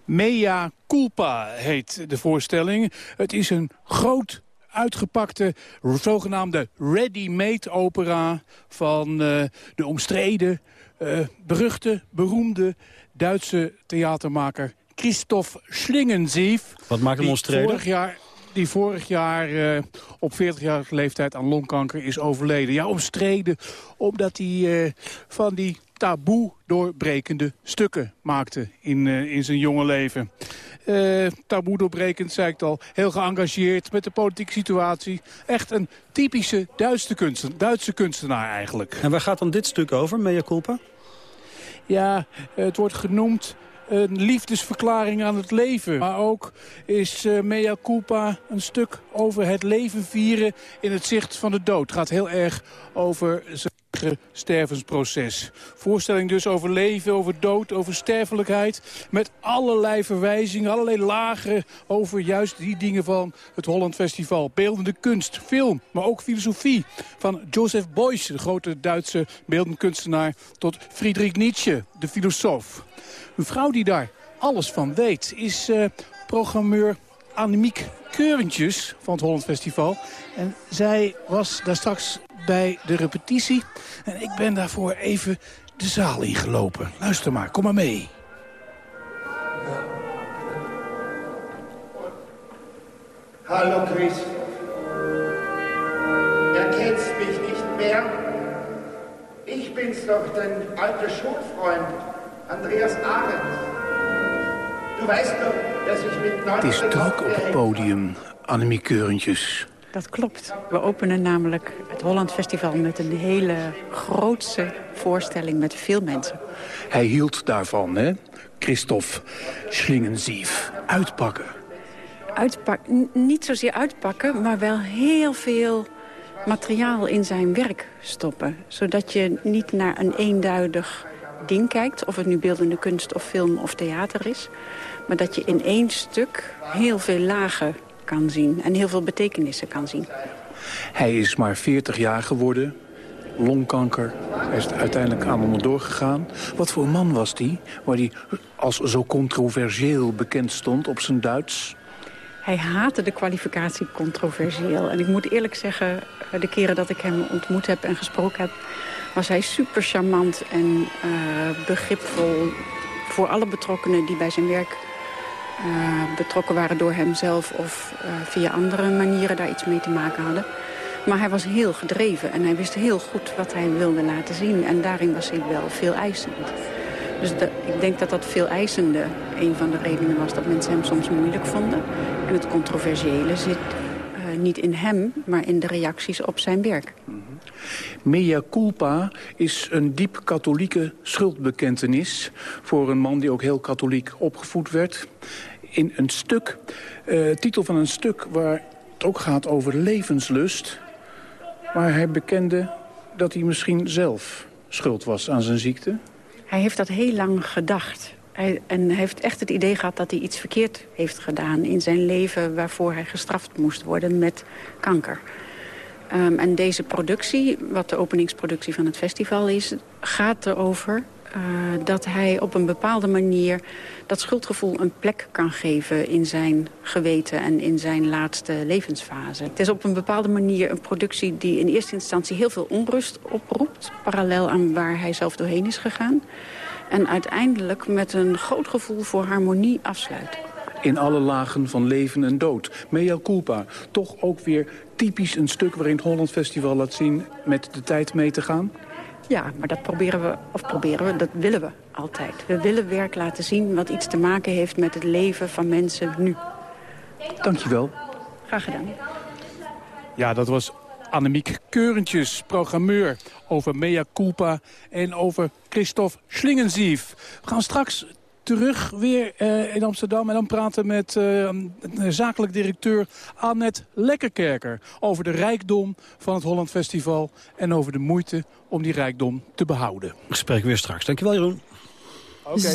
Mea culpa heet de voorstelling. Het is een groot uitgepakte zogenaamde ready-made opera van uh, de omstreden, uh, beruchte, beroemde Duitse theatermaker Christoph Schlingensief. Wat maakt hem omstreden? Vorig jaar, die vorig jaar uh, op 40-jarige leeftijd aan longkanker is overleden. Ja, omstreden omdat hij van die taboe doorbrekende stukken maakte in, uh, in zijn jonge leven. Uh, taboe doorbrekend, zei ik al. Heel geëngageerd met de politieke situatie. Echt een typische Duitse, kunsten, Duitse kunstenaar eigenlijk. En waar gaat dan dit stuk over, Mea Culpa? Ja, het wordt genoemd een liefdesverklaring aan het leven. Maar ook is uh, Mea Culpa een stuk over het leven vieren in het zicht van de dood. Het gaat heel erg over zijn stervensproces. Voorstelling dus over leven, over dood, over sterfelijkheid. Met allerlei verwijzingen, allerlei lagen over juist die dingen van het Holland Festival. Beeldende kunst, film, maar ook filosofie. Van Joseph Beuys, de grote Duitse beeldende kunstenaar... tot Friedrich Nietzsche, de filosoof. Een vrouw die daar alles van weet is uh, programmeur Annemiek Keurentjes van het Holland Festival. En zij was daar straks bij de repetitie. En ik ben daarvoor even de zaal ingelopen. Luister maar, kom maar mee. Hallo Chris. Erkennst mich nicht mehr? Ich bin's doch, dein alter Schulfreund, Andreas Arendt. Du weißt doch, dass ich mit 19... Het is druk op het podium, Annemie Keurentjes. Dat klopt. We openen namelijk het Holland Festival met een hele grootse voorstelling met veel mensen. Hij hield daarvan, hè? Christophe Schlingensief. Uitpakken. Uitpakken, niet zozeer uitpakken, maar wel heel veel materiaal in zijn werk stoppen. Zodat je niet naar een eenduidig ding kijkt, of het nu beeldende kunst of film of theater is. Maar dat je in één stuk heel veel lagen kan zien en heel veel betekenissen kan zien. Hij is maar 40 jaar geworden, longkanker. Hij is uiteindelijk aan onderdoor gegaan. Wat voor man was die, waar hij als zo controversieel bekend stond op zijn Duits? Hij haatte de kwalificatie controversieel. En ik moet eerlijk zeggen, de keren dat ik hem ontmoet heb en gesproken heb... was hij super charmant en uh, begripvol voor alle betrokkenen die bij zijn werk uh, betrokken waren door hemzelf of via andere manieren daar iets mee te maken hadden. Maar hij was heel gedreven en hij wist heel goed wat hij wilde laten zien. En daarin was hij wel veel eisend. Dus ik denk dat dat veel eisende een van de redenen was dat mensen hem soms moeilijk vonden. En het controversiële zit uh, niet in hem, maar in de reacties op zijn werk. -hmm. Mea culpa is een diep katholieke schuldbekentenis... voor een man die ook heel katholiek opgevoed werd. In een stuk, uh, titel van een stuk waar het ook gaat over levenslust... waar hij bekende dat hij misschien zelf schuld was aan zijn ziekte. Hij heeft dat heel lang gedacht. Hij, en hij heeft echt het idee gehad dat hij iets verkeerd heeft gedaan... in zijn leven waarvoor hij gestraft moest worden met kanker. Um, en deze productie, wat de openingsproductie van het festival is... gaat erover uh, dat hij op een bepaalde manier dat schuldgevoel een plek kan geven... in zijn geweten en in zijn laatste levensfase. Het is op een bepaalde manier een productie die in eerste instantie heel veel onrust oproept... parallel aan waar hij zelf doorheen is gegaan. En uiteindelijk met een groot gevoel voor harmonie afsluit in alle lagen van leven en dood. Mea culpa, toch ook weer typisch een stuk waarin het Holland Festival laat zien met de tijd mee te gaan? Ja, maar dat proberen we, of proberen we, dat willen we altijd. We willen werk laten zien wat iets te maken heeft met het leven van mensen nu. Dankjewel. Graag gedaan. Ja, dat was Annemiek Keurentjes, programmeur over Mea Culpa en over Christophe Schlingensief. We gaan straks terug weer uh, in Amsterdam. En dan praten met uh, zakelijk directeur Annette Lekkerkerker... over de rijkdom van het Holland Festival... en over de moeite om die rijkdom te behouden. Ik spreek weer straks. Dankjewel, Jeroen.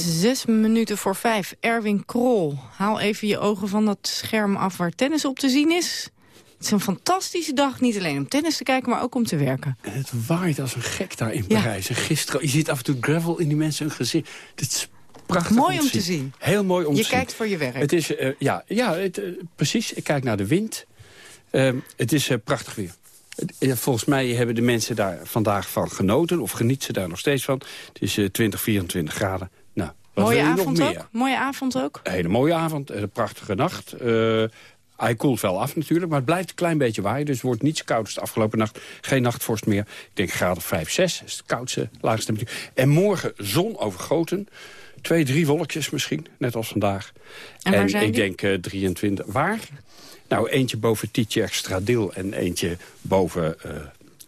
Zes minuten voor vijf. Erwin Krol, haal even je ogen van dat scherm af waar tennis op te zien is. Het is een fantastische dag, niet alleen om tennis te kijken, maar ook om te werken. En het waait als een gek daar in Parijs. En gisteren, je ziet af en toe gravel in die mensen hun gezicht. Dit is prachtig Mooi om te zien. Heel mooi om je te zien. Je kijkt voor je werk. Het is, uh, ja, ja het, uh, precies. Ik kijk naar de wind. Uh, het is prachtig weer. Volgens mij hebben de mensen daar vandaag van genoten. Of genieten ze daar nog steeds van. Het is 20, 24 graden. Nou, wat mooie avond nog meer? ook? Mooie avond ook? Een hele mooie avond. Een prachtige nacht. Hij koelt wel af natuurlijk, maar het blijft een klein beetje waaien. Dus het wordt niet zo koud als de afgelopen nacht. Geen nachtvorst meer. Ik denk graden 5, 6. Dat is de koudste, laagste temperatuur. En morgen zon overgoten. Twee, drie wolkjes misschien, net als vandaag. En, waar zijn ik die? denk uh, 23. Waar? Nou, eentje boven Tietjerk Stradil en eentje boven uh,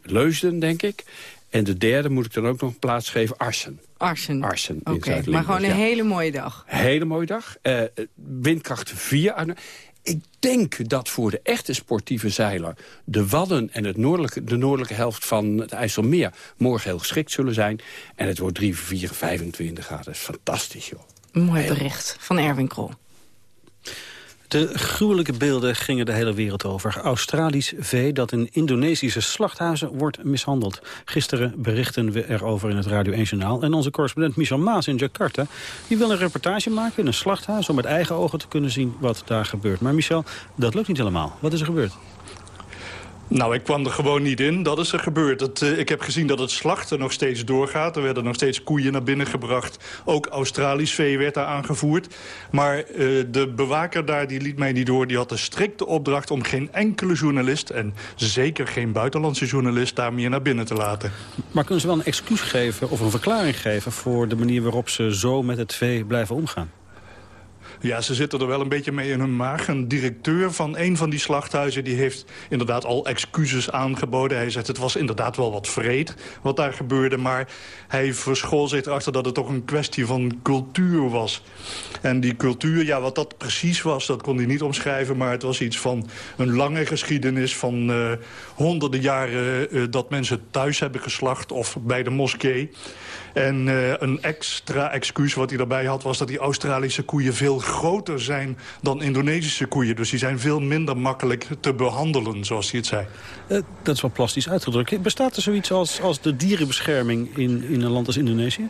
Leusden, denk ik. En de derde moet ik dan ook nog plaats geven, Arsen. Arsen. Arsen Oké, okay, maar gewoon een ja. hele mooie dag. Hele mooie dag. Uh, windkracht 4. Ik denk dat voor de echte sportieve zeiler... de Wadden en het noordelijke, de noordelijke helft van het IJsselmeer... morgen heel geschikt zullen zijn. En het wordt 3, 4, 25 graden. Dat is fantastisch, joh. Mooi bericht van Erwin Krol. De gruwelijke beelden gingen de hele wereld over. Australisch vee dat in Indonesische slachthuizen wordt mishandeld. Gisteren berichten we erover in het Radio 1 Journaal. En onze correspondent Michel Maas in Jakarta... die wil een reportage maken in een slachthuis... om met eigen ogen te kunnen zien wat daar gebeurt. Maar Michel, dat lukt niet helemaal. Wat is er gebeurd? Nou, ik kwam er gewoon niet in. Dat is er gebeurd. Uh, ik heb gezien dat het slachten nog steeds doorgaat. Er werden nog steeds koeien naar binnen gebracht. Ook Australisch vee werd daar aangevoerd. Maar uh, de bewaker daar die liet mij niet door. Die had de strikte opdracht om geen enkele journalist... en zeker geen buitenlandse journalist daar meer naar binnen te laten. Maar kunnen ze wel een excuus geven of een verklaring geven... voor de manier waarop ze zo met het vee blijven omgaan? Ja, ze zitten er wel een beetje mee in hun maag. Een directeur van een van die slachthuizen... die heeft inderdaad al excuses aangeboden. Hij zegt het was inderdaad wel wat vreed wat daar gebeurde... maar hij verschool zich erachter dat het toch een kwestie van cultuur was. En die cultuur, ja, wat dat precies was... dat kon hij niet omschrijven, maar het was iets van een lange geschiedenis... van uh, honderden jaren uh, dat mensen thuis hebben geslacht of bij de moskee... En uh, een extra excuus wat hij daarbij had... was dat die Australische koeien veel groter zijn dan Indonesische koeien. Dus die zijn veel minder makkelijk te behandelen, zoals hij het zei. Uh, dat is wel plastisch uitgedrukt. Bestaat er zoiets als, als de dierenbescherming in, in een land als Indonesië?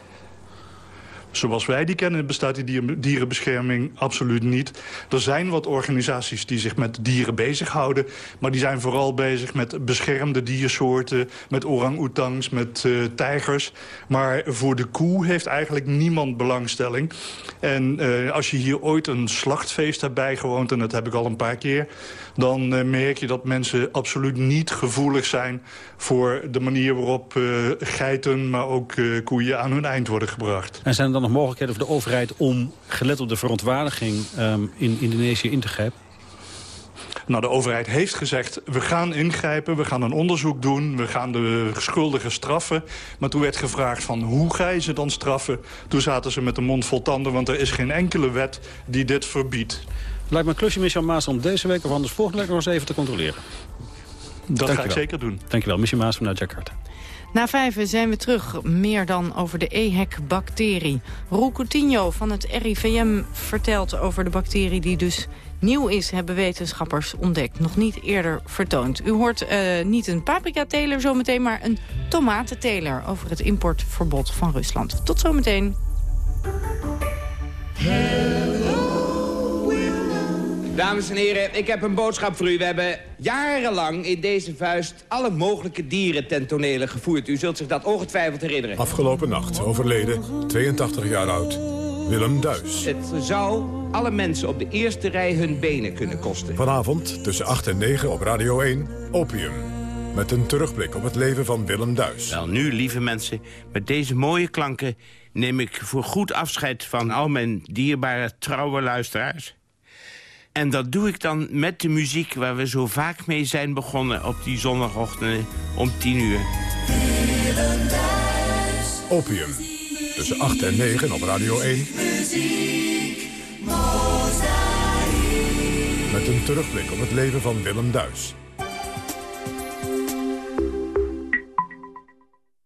Zoals wij die kennen bestaat die dierenbescherming absoluut niet. Er zijn wat organisaties die zich met dieren bezighouden... maar die zijn vooral bezig met beschermde diersoorten... met orang-oetangs, met uh, tijgers. Maar voor de koe heeft eigenlijk niemand belangstelling. En uh, als je hier ooit een slachtfeest hebt bijgewoond... en dat heb ik al een paar keer... dan uh, merk je dat mensen absoluut niet gevoelig zijn... voor de manier waarop geiten, maar ook koeien aan hun eind worden gebracht. En zijn er dan nog mogelijkheden voor de overheid om, gelet op de verontwaardiging um, in Indonesië, in te grijpen? Nou, de overheid heeft gezegd, we gaan ingrijpen, we gaan een onderzoek doen... we gaan de schuldigen straffen. Maar toen werd gevraagd van hoe ga je ze dan straffen? Toen zaten ze met de mond vol tanden, want er is geen enkele wet die dit verbiedt. Lijkt me een klusje, Michel Maas, om deze week of anders volgende week nog eens even te controleren. Dat Dank ga ik zeker doen. Dankjewel, Michel Maas vanuit Jakarta. Na vijven zijn we terug. Meer dan over de EHEC-bacterie. Roel Coutinho van het RIVM vertelt over de bacterie die dus nieuw is... hebben wetenschappers ontdekt. Nog niet eerder vertoond. U hoort uh, niet een paprikateler zometeen, maar een tomatenteler... over het importverbod van Rusland. Tot zometeen. Dames en heren, ik heb een boodschap voor u. We hebben jarenlang in deze vuist alle mogelijke dieren ten tonele gevoerd. U zult zich dat ongetwijfeld herinneren. Afgelopen nacht overleden, 82 jaar oud, Willem Duis. Het zou alle mensen op de eerste rij hun benen kunnen kosten. Vanavond tussen 8 en 9 op Radio 1, Opium. Met een terugblik op het leven van Willem Duis. Wel nu, lieve mensen, met deze mooie klanken... neem ik voor goed afscheid van al mijn dierbare trouwe luisteraars. En dat doe ik dan met de muziek waar we zo vaak mee zijn begonnen... op die zondagochtenden om 10 uur. Opium. Tussen 8 en 9 op Radio 1. Met een terugblik op het leven van Willem Duis.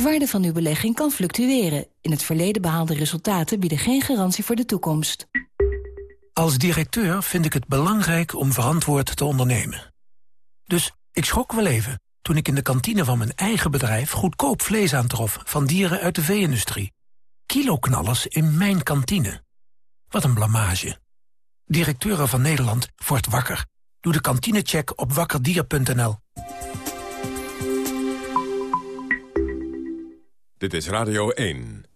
De waarde van uw belegging kan fluctueren. In het verleden behaalde resultaten bieden geen garantie voor de toekomst. Als directeur vind ik het belangrijk om verantwoord te ondernemen. Dus ik schrok wel even toen ik in de kantine van mijn eigen bedrijf... goedkoop vlees aantrof van dieren uit de vee-industrie. Kiloknallers in mijn kantine. Wat een blamage. Directeuren van Nederland wordt wakker. Doe de kantinecheck op wakkerdier.nl. Dit is Radio 1.